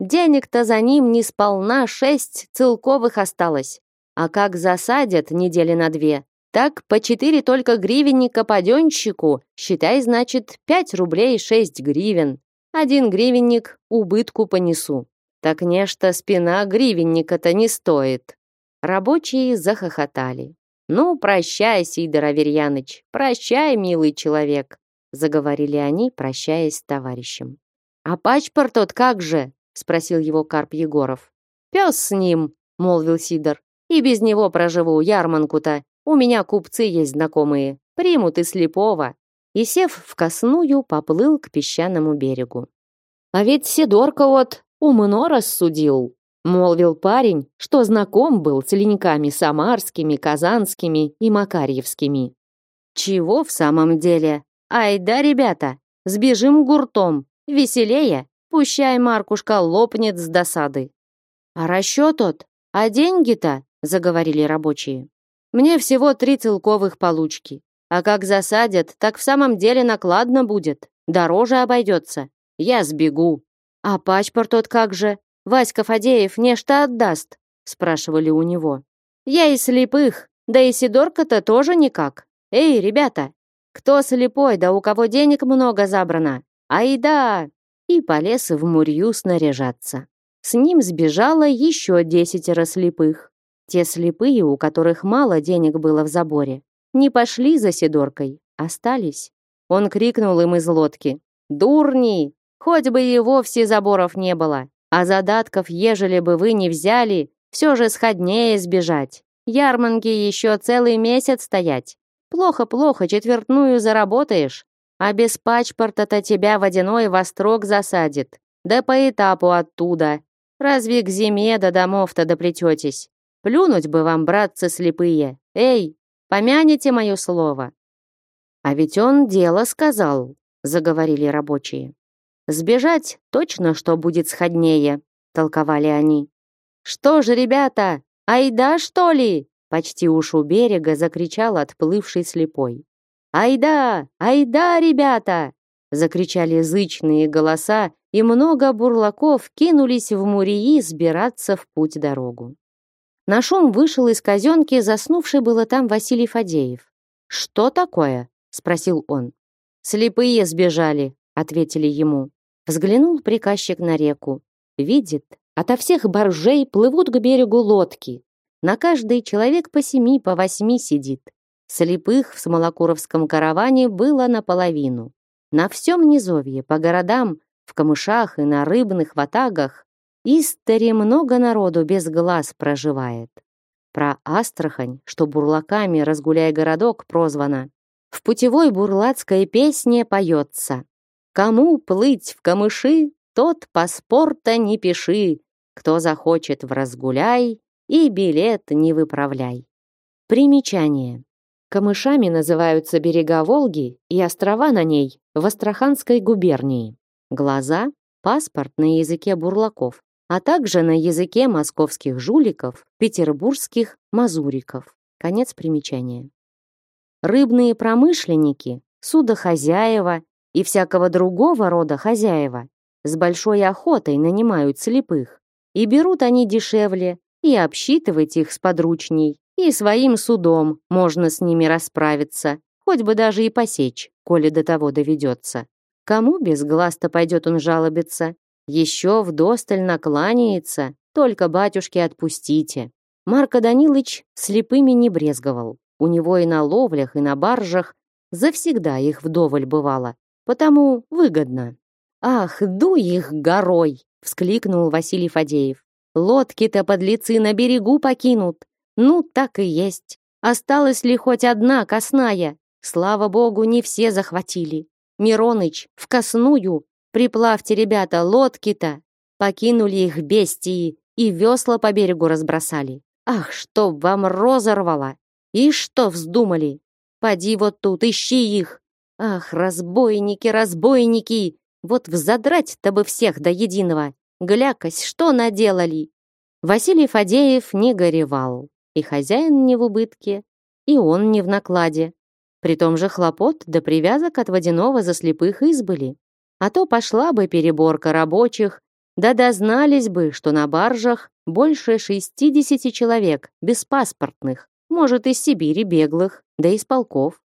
Денег-то за ним не сполна шесть целковых осталось. А как засадят недели на две, так по четыре только гривенника паденщику, считай, значит, пять рублей шесть гривен. Один гривенник убытку понесу. Так нечто спина гривенника-то не стоит. Рабочие захохотали. Ну, прощай, Сидор Аверьяныч, прощай, милый человек, заговорили они, прощаясь с товарищем. А пачпорт тот как же? спросил его Карп Егоров. Пес с ним, молвил Сидор. И без него проживу ярманку-то. У меня купцы есть знакомые. Примут и слепого. И сев в косную, поплыл к песчаному берегу. А ведь Сидорка вот умно рассудил, молвил парень, что знаком был с леньками самарскими, казанскими и макарьевскими. Чего в самом деле? Ай да, ребята, сбежим гуртом, веселее, пущай Маркушка лопнет с досады. А расчет тот, а деньги-то, заговорили рабочие. Мне всего три целковых получки. А как засадят, так в самом деле накладно будет. Дороже обойдется. Я сбегу. А паспорт тот как же? Васька Фадеев нечто отдаст, спрашивали у него. Я и слепых, да и Сидорка-то тоже никак. Эй, ребята, кто слепой, да у кого денег много забрано? Ай да! И полез в мурью снаряжаться. С ним сбежало еще десятеро слепых. Те слепые, у которых мало денег было в заборе, не пошли за Сидоркой, остались. Он крикнул им из лодки. «Дурни! Хоть бы и вовсе заборов не было, а задатков, ежели бы вы не взяли, все же сходнее сбежать. Ярманки еще целый месяц стоять. Плохо-плохо четвертную заработаешь, а без пачпорта-то тебя водяной вострок засадит. Да по этапу оттуда. Разве к зиме до домов-то доплететесь? Плюнуть бы вам, братцы слепые. Эй, помяните мое слово. А ведь он дело сказал, заговорили рабочие. Сбежать точно что будет сходнее, толковали они. Что же, ребята, айда, что ли? Почти уж у берега закричал отплывший слепой. «Айда! Айда, ребята!» Закричали зычные голоса, и много бурлаков кинулись в Мурии сбираться в путь-дорогу. На шум вышел из казенки заснувший было там Василий Фадеев. «Что такое?» — спросил он. «Слепые сбежали», — ответили ему. Взглянул приказчик на реку. Видит, ото всех боржей плывут к берегу лодки. На каждый человек по семи, по восьми сидит. Слепых в Смолокуровском караване было наполовину. На всем низовье, по городам, в камышах и на рыбных ватагах истори много народу без глаз проживает. Про Астрахань, что бурлаками «Разгуляй городок» прозвана, в путевой бурлацкой песне поется. Кому плыть в камыши, тот паспорта не пиши, кто захочет в разгуляй и билет не выправляй. Примечание. Камышами называются берега Волги и острова на ней в Астраханской губернии. Глаза – паспорт на языке бурлаков, а также на языке московских жуликов, петербургских мазуриков. Конец примечания. Рыбные промышленники, судохозяева и всякого другого рода хозяева с большой охотой нанимают слепых. И берут они дешевле, и обсчитывать их сподручней, и своим судом можно с ними расправиться, хоть бы даже и посечь, коли до того доведется. Кому без глаз-то пойдет он жалобиться? Еще вдосталь накланяется, только батюшки отпустите. Марко Данилыч слепыми не брезговал. У него и на ловлях, и на баржах завсегда их вдоволь бывало потому выгодно. Ах, дуй их горой, вскликнул Василий Фадеев. Лодки-то подлецы на берегу покинут. Ну, так и есть. Осталась ли хоть одна косная? Слава богу, не все захватили. Мироныч, в косную, приплавьте, ребята, лодки-то. Покинули их бестии и весла по берегу разбросали. Ах, чтоб вам розорвало! И что вздумали? Поди вот тут, ищи их, Ах, разбойники, разбойники! Вот взадрать-то бы всех до единого! Глякось, что наделали? Василий Фадеев не горевал. И хозяин не в убытке, и он не в накладе. При том же хлопот да привязок от водяного за слепых избыли. А то пошла бы переборка рабочих, да дознались бы, что на баржах больше 60 человек, беспаспортных, может, из Сибири беглых, да из полков.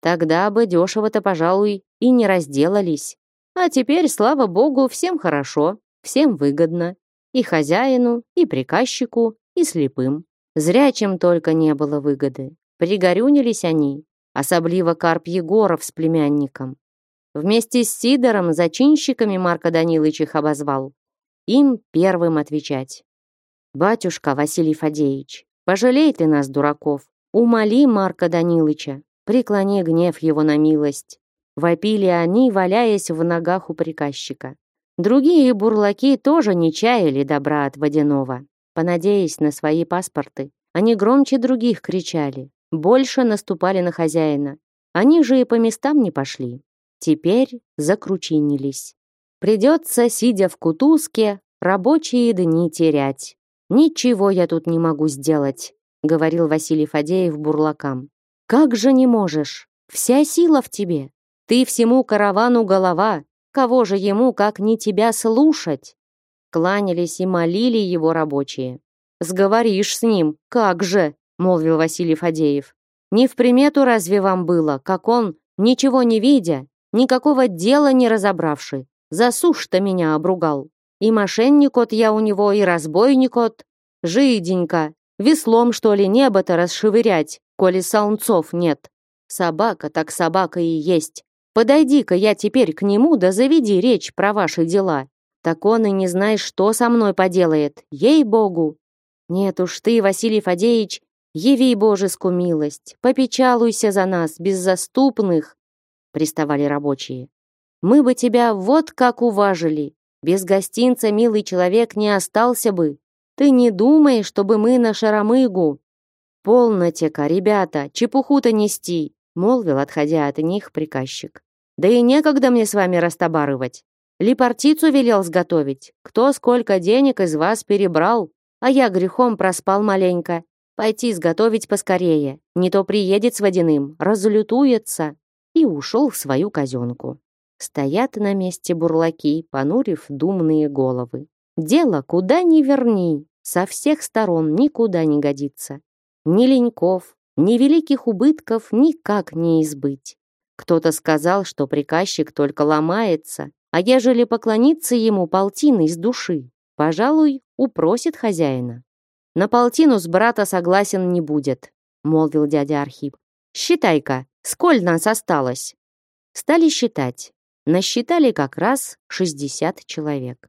Тогда бы дешево-то, пожалуй, и не разделались. А теперь, слава богу, всем хорошо, всем выгодно. И хозяину, и приказчику, и слепым. Зря чем только не было выгоды. Пригорюнились они, особливо Карп Егоров с племянником. Вместе с Сидором зачинщиками Марка Данилович их обозвал. Им первым отвечать. «Батюшка Василий Фадеевич, пожалей ты нас, дураков, умоли Марка Данилыча, преклони гнев его на милость». Вопили они, валяясь в ногах у приказчика. Другие бурлаки тоже не чаяли добра от водяного. Понадеясь на свои паспорты, они громче других кричали, больше наступали на хозяина. Они же и по местам не пошли. Теперь закручинились. Придется, сидя в кутузке, рабочие дни терять. «Ничего я тут не могу сделать», — говорил Василий Фадеев бурлакам. «Как же не можешь? Вся сила в тебе. Ты всему каравану голова. Кого же ему, как не тебя, слушать?» Кланялись и молили его рабочие. «Сговоришь с ним, как же!» — молвил Василий Фадеев. «Не в примету разве вам было, как он, ничего не видя, Никакого дела не разобравши. За сушь-то меня обругал. И мошенник-от я у него, и разбойник-от. Жиденько. Веслом, что ли, небо-то расшевырять, коли солнцов нет. Собака так собака и есть. Подойди-ка я теперь к нему, да заведи речь про ваши дела. Так он и не знаешь, что со мной поделает, ей-богу. Нет уж ты, Василий Фадеевич, яви божескую милость, попечалуйся за нас, беззаступных, приставали рабочие. Мы бы тебя вот как уважили. Без гостинца, милый человек, не остался бы. Ты не думай, чтобы мы на шаромыгу. Полноте-ка, ребята, чепуху-то нести, молвил, отходя от них приказчик. Да и некогда мне с вами растобарывать. Липартицу велел сготовить. Кто сколько денег из вас перебрал, а я грехом проспал маленько. Пойти сготовить поскорее, не то приедет с водяным, разлютуется и ушел в свою казенку. Стоят на месте бурлаки, понурив думные головы. Дело куда ни верни, со всех сторон никуда не годится. Ни леньков, ни великих убытков никак не избыть. Кто-то сказал, что приказчик только ломается, а ежели поклониться ему полтиной из души, пожалуй, упросит хозяина. На полтину с брата согласен не будет, молвил дядя Архип. Считай-ка, Сколь нас осталось?» Стали считать. Насчитали как раз 60 человек.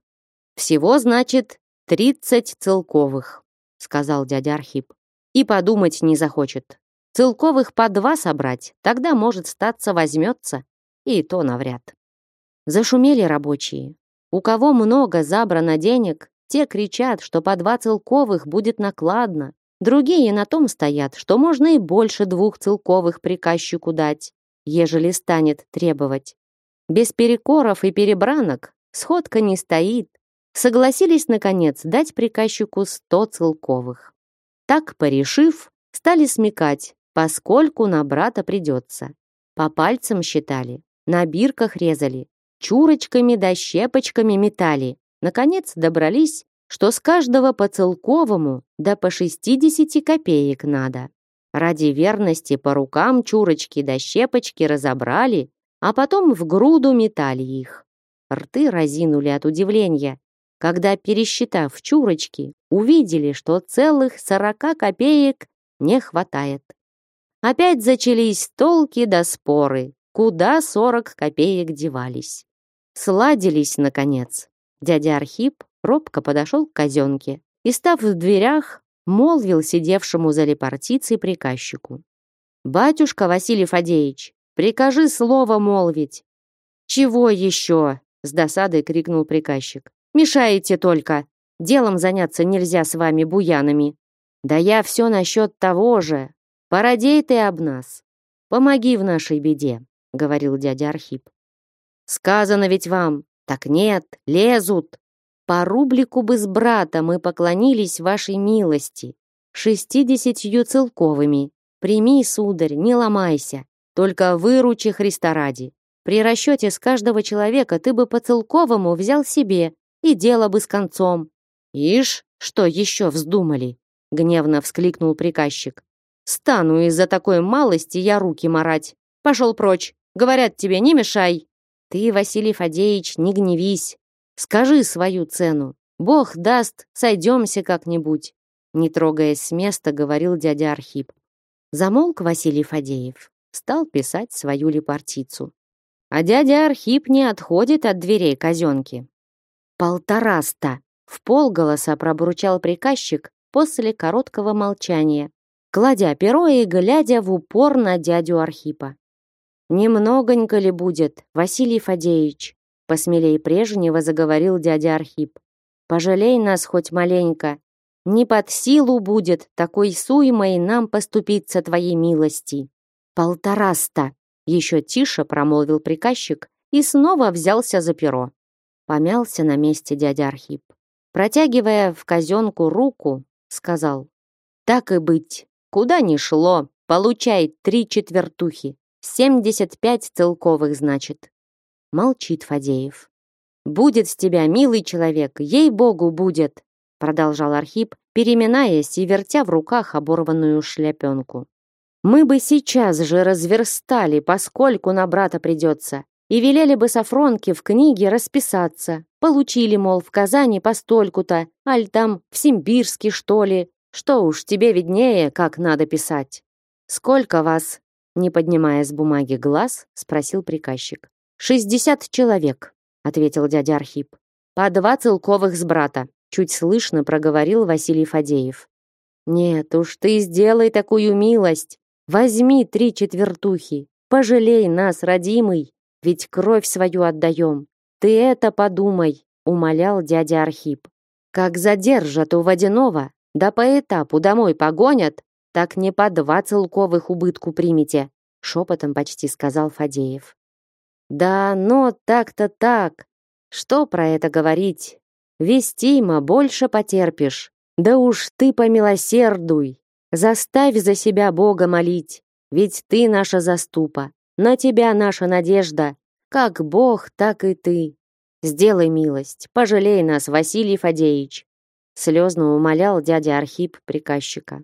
«Всего, значит, 30 целковых», — сказал дядя Архип. «И подумать не захочет. Целковых по два собрать, тогда, может, статься возьмется. И то навряд». Зашумели рабочие. У кого много забрано денег, те кричат, что по два целковых будет накладно, Другие на том стоят, что можно и больше двух целковых приказчику дать, ежели станет требовать. Без перекоров и перебранок сходка не стоит. Согласились, наконец, дать приказчику сто целковых. Так, порешив, стали смекать, поскольку на брата придется. По пальцам считали, на бирках резали, чурочками да щепочками метали. Наконец добрались что с каждого по целковому да по 60 копеек надо. Ради верности по рукам чурочки да щепочки разобрали, а потом в груду метали их. Рты разинули от удивления, когда, пересчитав чурочки, увидели, что целых 40 копеек не хватает. Опять зачались толки да споры, куда 40 копеек девались. Сладились, наконец. Дядя Архип робко подошел к казенке и, став в дверях, молвил сидевшему за лепартицей приказчику. «Батюшка Василий Фадеевич, прикажи слово молвить». «Чего еще?» — с досадой крикнул приказчик. «Мешаете только. Делом заняться нельзя с вами, буянами». «Да я все насчет того же. Породей ты об нас. Помоги в нашей беде», — говорил дядя Архип. «Сказано ведь вам. Так нет, лезут. По рублику бы с братом мы поклонились вашей милости, шестидесятью целковыми. Прими, сударь, не ломайся, только выручи Христа ради. При расчете с каждого человека ты бы по целковому взял себе, и дело бы с концом. Ишь, что еще вздумали? Гневно вскликнул приказчик. Стану из-за такой малости я руки марать. Пошел прочь. Говорят тебе, не мешай. Ты, Василий Фадеевич, не гневись. Скажи свою цену. Бог даст, сойдемся как-нибудь. Не трогаясь с места, говорил дядя Архип. Замолк Василий Фадеев, стал писать свою лепартицу. А дядя Архип не отходит от дверей казенки. «Полтораста!» — в полголоса пробурчал приказчик после короткого молчания, кладя перо и глядя в упор на дядю Архипа. «Немногонько ли будет, Василий Фадеевич?» Посмелей прежнего заговорил дядя Архип. «Пожалей нас хоть маленько. Не под силу будет такой суймой нам поступиться твоей милости». «Полтораста!» Еще тише промолвил приказчик и снова взялся за перо. Помялся на месте дядя Архип. Протягивая в казенку руку, сказал. «Так и быть. Куда ни шло, получай три четвертухи. Семьдесят пять целковых, значит. Молчит Фадеев. Будет с тебя, милый человек, ей-богу, будет, продолжал Архип, переминаясь и вертя в руках оборванную шляпенку. Мы бы сейчас же разверстали, поскольку на брата придется, и велели бы Сафронке в книге расписаться. Получили, мол, в Казани постольку-то, аль там в Симбирске, что ли. Что уж, тебе виднее, как надо писать. Сколько вас? Не поднимая с бумаги глаз, спросил приказчик. «Шестьдесят человек», — ответил дядя Архип. «По два целковых с брата», — чуть слышно проговорил Василий Фадеев. «Нет уж, ты сделай такую милость. Возьми три четвертухи. Пожалей нас, родимый, ведь кровь свою отдаем. Ты это подумай», — умолял дядя Архип. «Как задержат у водяного, да по этапу домой погонят, так не по два целковых убытку примете, шепотом почти сказал Фадеев. Да, но так-то так. Что про это говорить? Вестима больше потерпишь. Да уж ты помилосердуй. Заставь за себя Бога молить, ведь ты наша заступа. На тебя наша надежда. Как Бог, так и ты. Сделай милость, пожалей нас, Василий Фадеевич. Слезно умолял дядя Архип приказчика.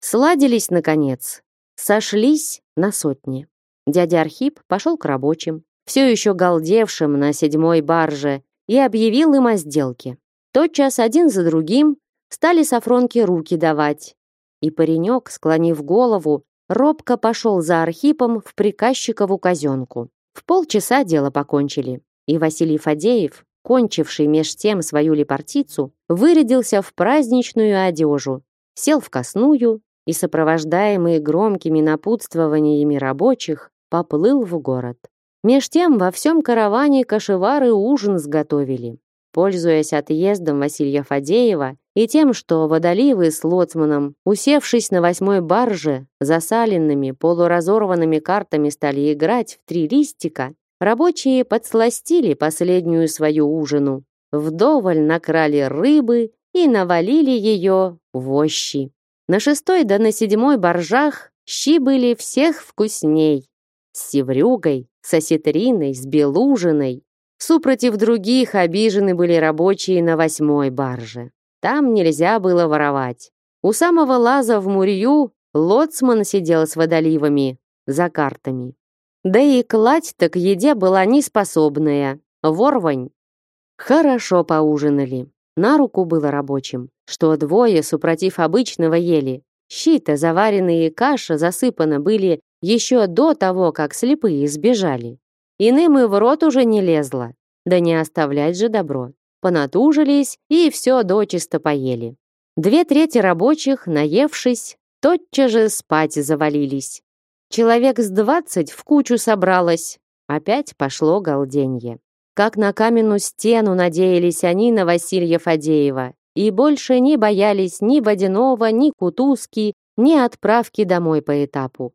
Сладились, наконец. Сошлись на сотни. Дядя Архип пошел к рабочим, все еще галдевшим на седьмой барже, и объявил им о сделке. Тотчас один за другим стали Сафронке руки давать. И паренек, склонив голову, робко пошел за Архипом в приказчикову казенку. В полчаса дело покончили, и Василий Фадеев, кончивший меж тем свою лепартицу, вырядился в праздничную одежу, сел в косную и, сопровождаемый громкими напутствованиями рабочих, поплыл в город. Меж тем во всем караване кошевары ужин сготовили. Пользуясь отъездом Василия Фадеева и тем, что водоливы с лоцманом, усевшись на восьмой барже, засаленными, полуразорванными картами стали играть в три листика, рабочие подсластили последнюю свою ужину, вдоволь накрали рыбы и навалили ее в ощи. На шестой да на седьмой боржах щи были всех вкусней. С севрюгой, с осетриной, с белужиной. Супротив других обижены были рабочие на восьмой барже. Там нельзя было воровать. У самого лаза в мурью лоцман сидел с водоливами, за картами. Да и кладь-то к еде была неспособная. Ворвань. Хорошо поужинали. На руку было рабочим, что двое, супротив обычного, ели. Щи-то заваренные каша засыпаны были еще до того, как слепые сбежали. Иным и в рот уже не лезло. Да не оставлять же добро. Понатужились и все дочисто поели. Две трети рабочих, наевшись, тотчас же спать завалились. Человек с двадцать в кучу собралось. Опять пошло галденье. Как на каменную стену надеялись они на Василия Фадеева и больше не боялись ни водяного, ни кутузки, ни отправки домой по этапу.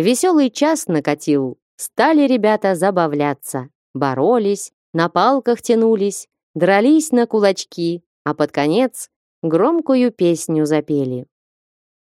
Веселый час накатил, стали ребята забавляться, боролись, на палках тянулись, дрались на кулачки, а под конец громкую песню запели.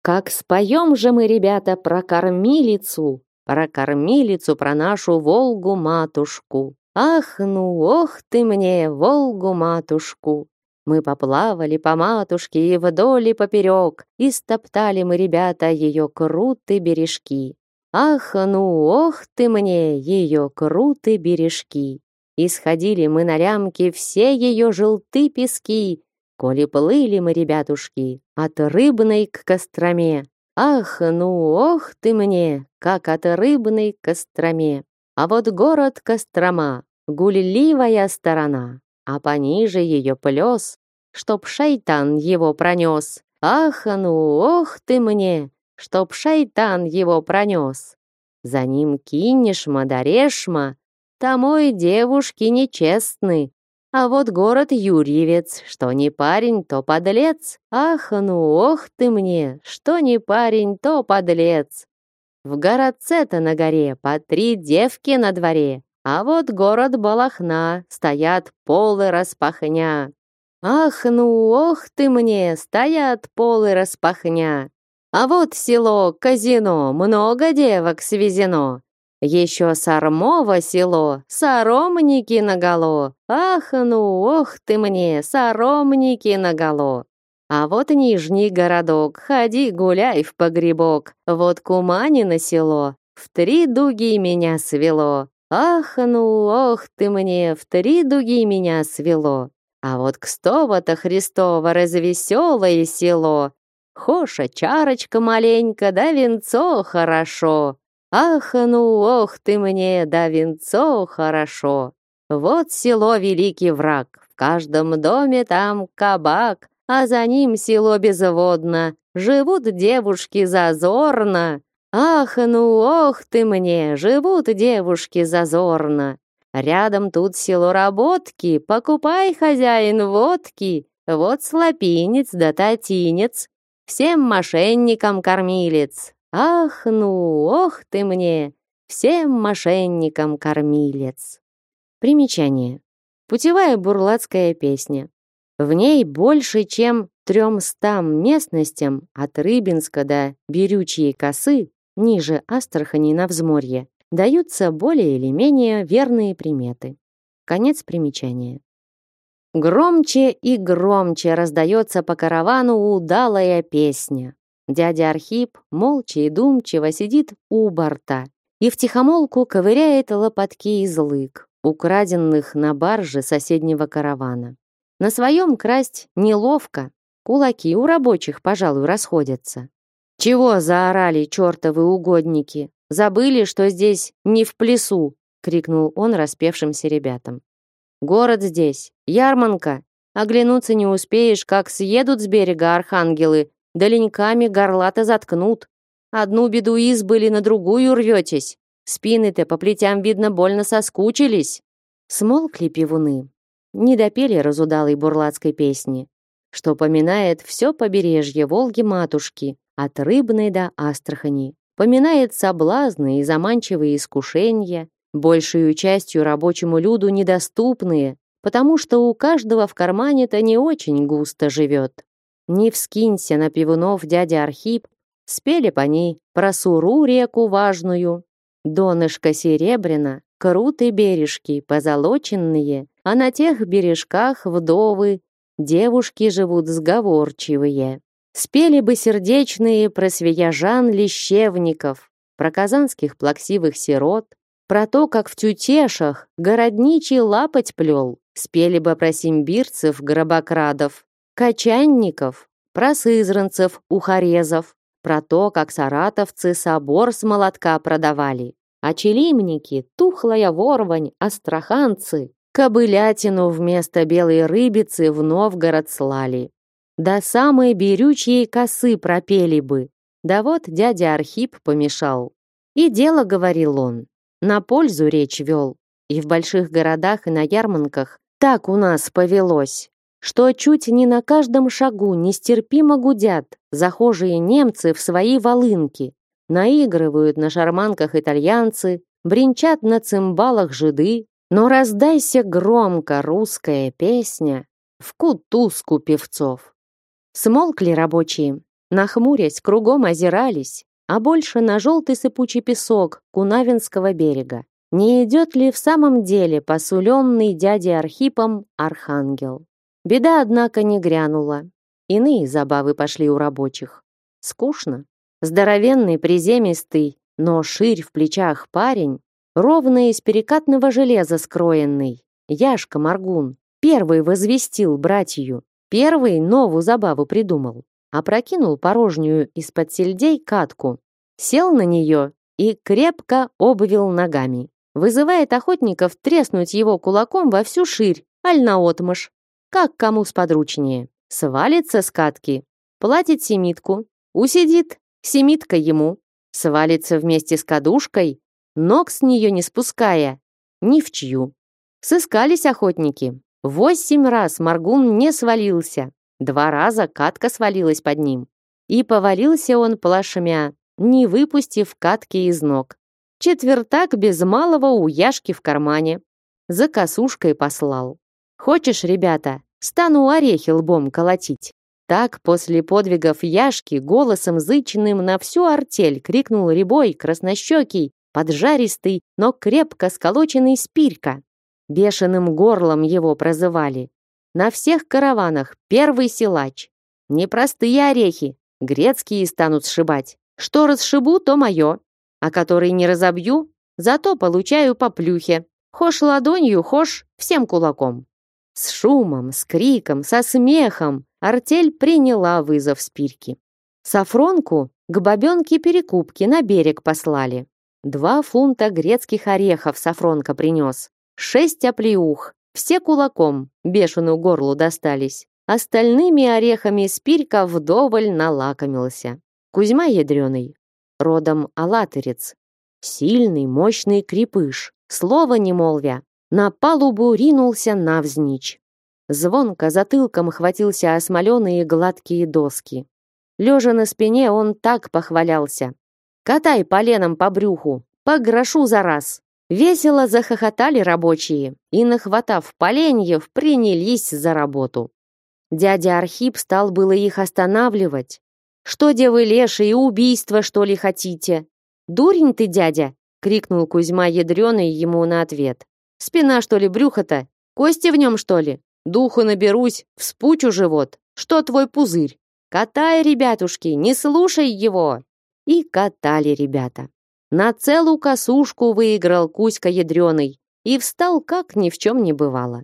Как споем же мы, ребята, про кормилицу, про кормилицу, про нашу Волгу-матушку. Ах, ну, ох ты мне, Волгу-матушку! Мы поплавали по матушке и вдоль и поперек, и стоптали мы, ребята, ее крутые бережки. Ах, ну, ох ты мне, ее крутые бережки! Исходили мы на лямки все ее желты пески, Коли плыли мы, ребятушки, от рыбной к Костроме. Ах, ну, ох ты мне, как от рыбной к Костроме. А вот город Кострома, гулливая сторона, а пониже ее плес, чтоб шайтан его пронес. Ах, ну, ох ты мне, чтоб шайтан его пронес. За ним кинешма да решма, Тамой девушки нечестны. А вот город Юрьевец, что не парень, то подлец. Ах, ну ох ты мне, что не парень, то подлец. В городце-то на горе по три девки на дворе, а вот город Балахна стоят полы распахня. Ах, ну ох ты мне, стоят полы распахня. А вот село Казино, много девок свезено. Еще Сармово село, саромники наголо. Ах, ну, ох ты мне, саромники наголо. А вот нижний городок, ходи гуляй в погребок. Вот Куманино село, в три дуги меня свело. Ах, ну, ох ты мне, в три дуги меня свело. А вот Кстово-то Христово развеселое село. Хоша чарочка маленько, да венцо хорошо. Ах, ну, ох ты мне, да венцо хорошо. Вот село Великий Враг, в каждом доме там кабак, а за ним село безводно, живут девушки зазорно. Ах, ну, ох ты мне, живут девушки зазорно. Рядом тут село Работки, покупай, хозяин, водки. Вот слопинец да татинец, всем мошенникам кормилец. Ах, ну, ох ты мне, всем мошенникам кормилец. Примечание. Путевая бурлацкая песня. В ней больше, чем тремстам местностям от Рыбинска до Берючьей косы, ниже Астрахани на взморье, даются более или менее верные приметы. Конец примечания. Громче и громче раздается по каравану удалая песня. Дядя Архип молча и думчиво сидит у борта и втихомолку ковыряет лопатки из лык, украденных на барже соседнего каравана. На своем красть неловко, кулаки у рабочих, пожалуй, расходятся. «Чего заорали чертовы угодники? Забыли, что здесь не в плесу!» — крикнул он распевшимся ребятам. «Город здесь, ярманка. Оглянуться не успеешь, как съедут с берега архангелы да леньками горлата заткнут. Одну беду избыли, на другую рветесь. Спины-то по плетям, видно, больно соскучились. Смолкли пивуны. Не допели разудалой бурлацкой песни, что поминает все побережье Волги-матушки, от Рыбной до Астрахани. Поминает соблазны и заманчивые искушения, большую частью рабочему люду недоступные, потому что у каждого в кармане-то не очень густо живет. Не вскинься на пивунов дядя Архип, спели по ней про суру реку важную. Донышко серебряно, круты бережки позолоченные, а на тех бережках вдовы, девушки живут сговорчивые. Спели бы сердечные про свияжан лещевников, про казанских плаксивых сирот, про то, как в тютешах городничий лапоть плел, спели бы про симбирцев гробокрадов, качанников, про сызранцев, ухарезов, про то, как саратовцы собор с молотка продавали, а челимники, тухлая ворвань, астраханцы, кобылятину вместо белой рыбицы в Новгород слали. Да самые берючие косы пропели бы. Да вот дядя Архип помешал. И дело, говорил он, на пользу речь вел. И в больших городах и на ярмарках так у нас повелось что чуть не на каждом шагу нестерпимо гудят захожие немцы в свои волынки, наигрывают на шарманках итальянцы, бренчат на цимбалах жиды, но раздайся громко русская песня в кутузку певцов. Смолкли рабочие, нахмурясь, кругом озирались, а больше на желтый сыпучий песок Кунавинского берега. Не идет ли в самом деле посуленный дядей Архипом архангел? Беда, однако, не грянула. Иные забавы пошли у рабочих. Скучно. Здоровенный, приземистый, но ширь в плечах парень ровно из перекатного железа скроенный. Яшка Маргун первый возвестил братью, первый новую забаву придумал. Опрокинул порожнюю из-под сельдей катку, сел на нее и крепко обвил ногами. Вызывает охотников треснуть его кулаком во всю ширь, аль наотмашь. Как кому сподручнее. Свалится с катки, платит семитку, усидит, семитка ему. Свалится вместе с кадушкой, ног с нее не спуская, ни в чью. Сыскались охотники. Восемь раз Маргун не свалился, два раза катка свалилась под ним. И повалился он плашмя, не выпустив катки из ног. Четвертак без малого у Яшки в кармане. За косушкой послал. Хочешь, ребята, стану орехи лбом колотить. Так после подвигов Яшки голосом зычным на всю артель крикнул рябой, краснощекий, поджаристый, но крепко сколоченный спирка. Бешеным горлом его прозывали. На всех караванах первый силач. Непростые орехи, грецкие станут сшибать. Что расшибу, то мое. А который не разобью, зато получаю по плюхе. Хошь ладонью, хошь всем кулаком. С шумом, с криком, со смехом артель приняла вызов спирки. Сафронку к бабенке перекупки на берег послали. Два фунта грецких орехов Сафронка принес. Шесть оплеух, все кулаком, бешеную горлу достались. Остальными орехами спирка вдоволь налакомился. Кузьма ядреный, родом алатырец. Сильный, мощный крепыш, слова не молвя, на палубу ринулся навзничь. Звонко затылком хватился о смоленые гладкие доски. Лежа на спине, он так похвалялся. «Катай поленом по брюху, по грошу за раз!» Весело захохотали рабочие и, нахватав поленьев, принялись за работу. Дядя Архип стал было их останавливать. «Что, девы лешие, убийство, что ли, хотите?» «Дурень ты, дядя!» — крикнул Кузьма ядреный ему на ответ. «Спина, что ли, брюхо-то? Кости в нем, что ли? Духу наберусь, вспучу живот. Что твой пузырь? Катай, ребятушки, не слушай его!» И катали ребята. На целую косушку выиграл Кузька ядреный и встал, как ни в чем не бывало.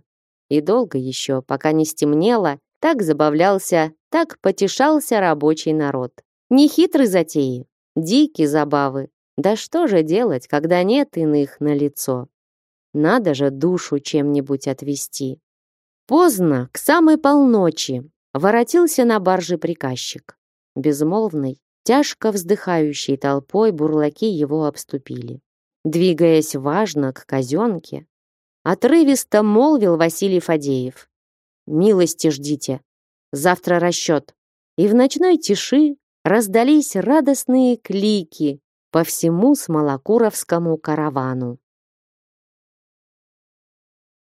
И долго еще, пока не стемнело, так забавлялся, так потешался рабочий народ. Не хитрые затеи, дикие забавы. Да что же делать, когда нет иных на лицо? Надо же душу чем-нибудь отвести. Поздно, к самой полночи, воротился на барже приказчик. Безмолвный, Тяжко вздыхающей толпой бурлаки его обступили. Двигаясь важно к казенке, отрывисто молвил Василий Фадеев. «Милости ждите, завтра расчет». И в ночной тиши раздались радостные клики по всему Смолокуровскому каравану.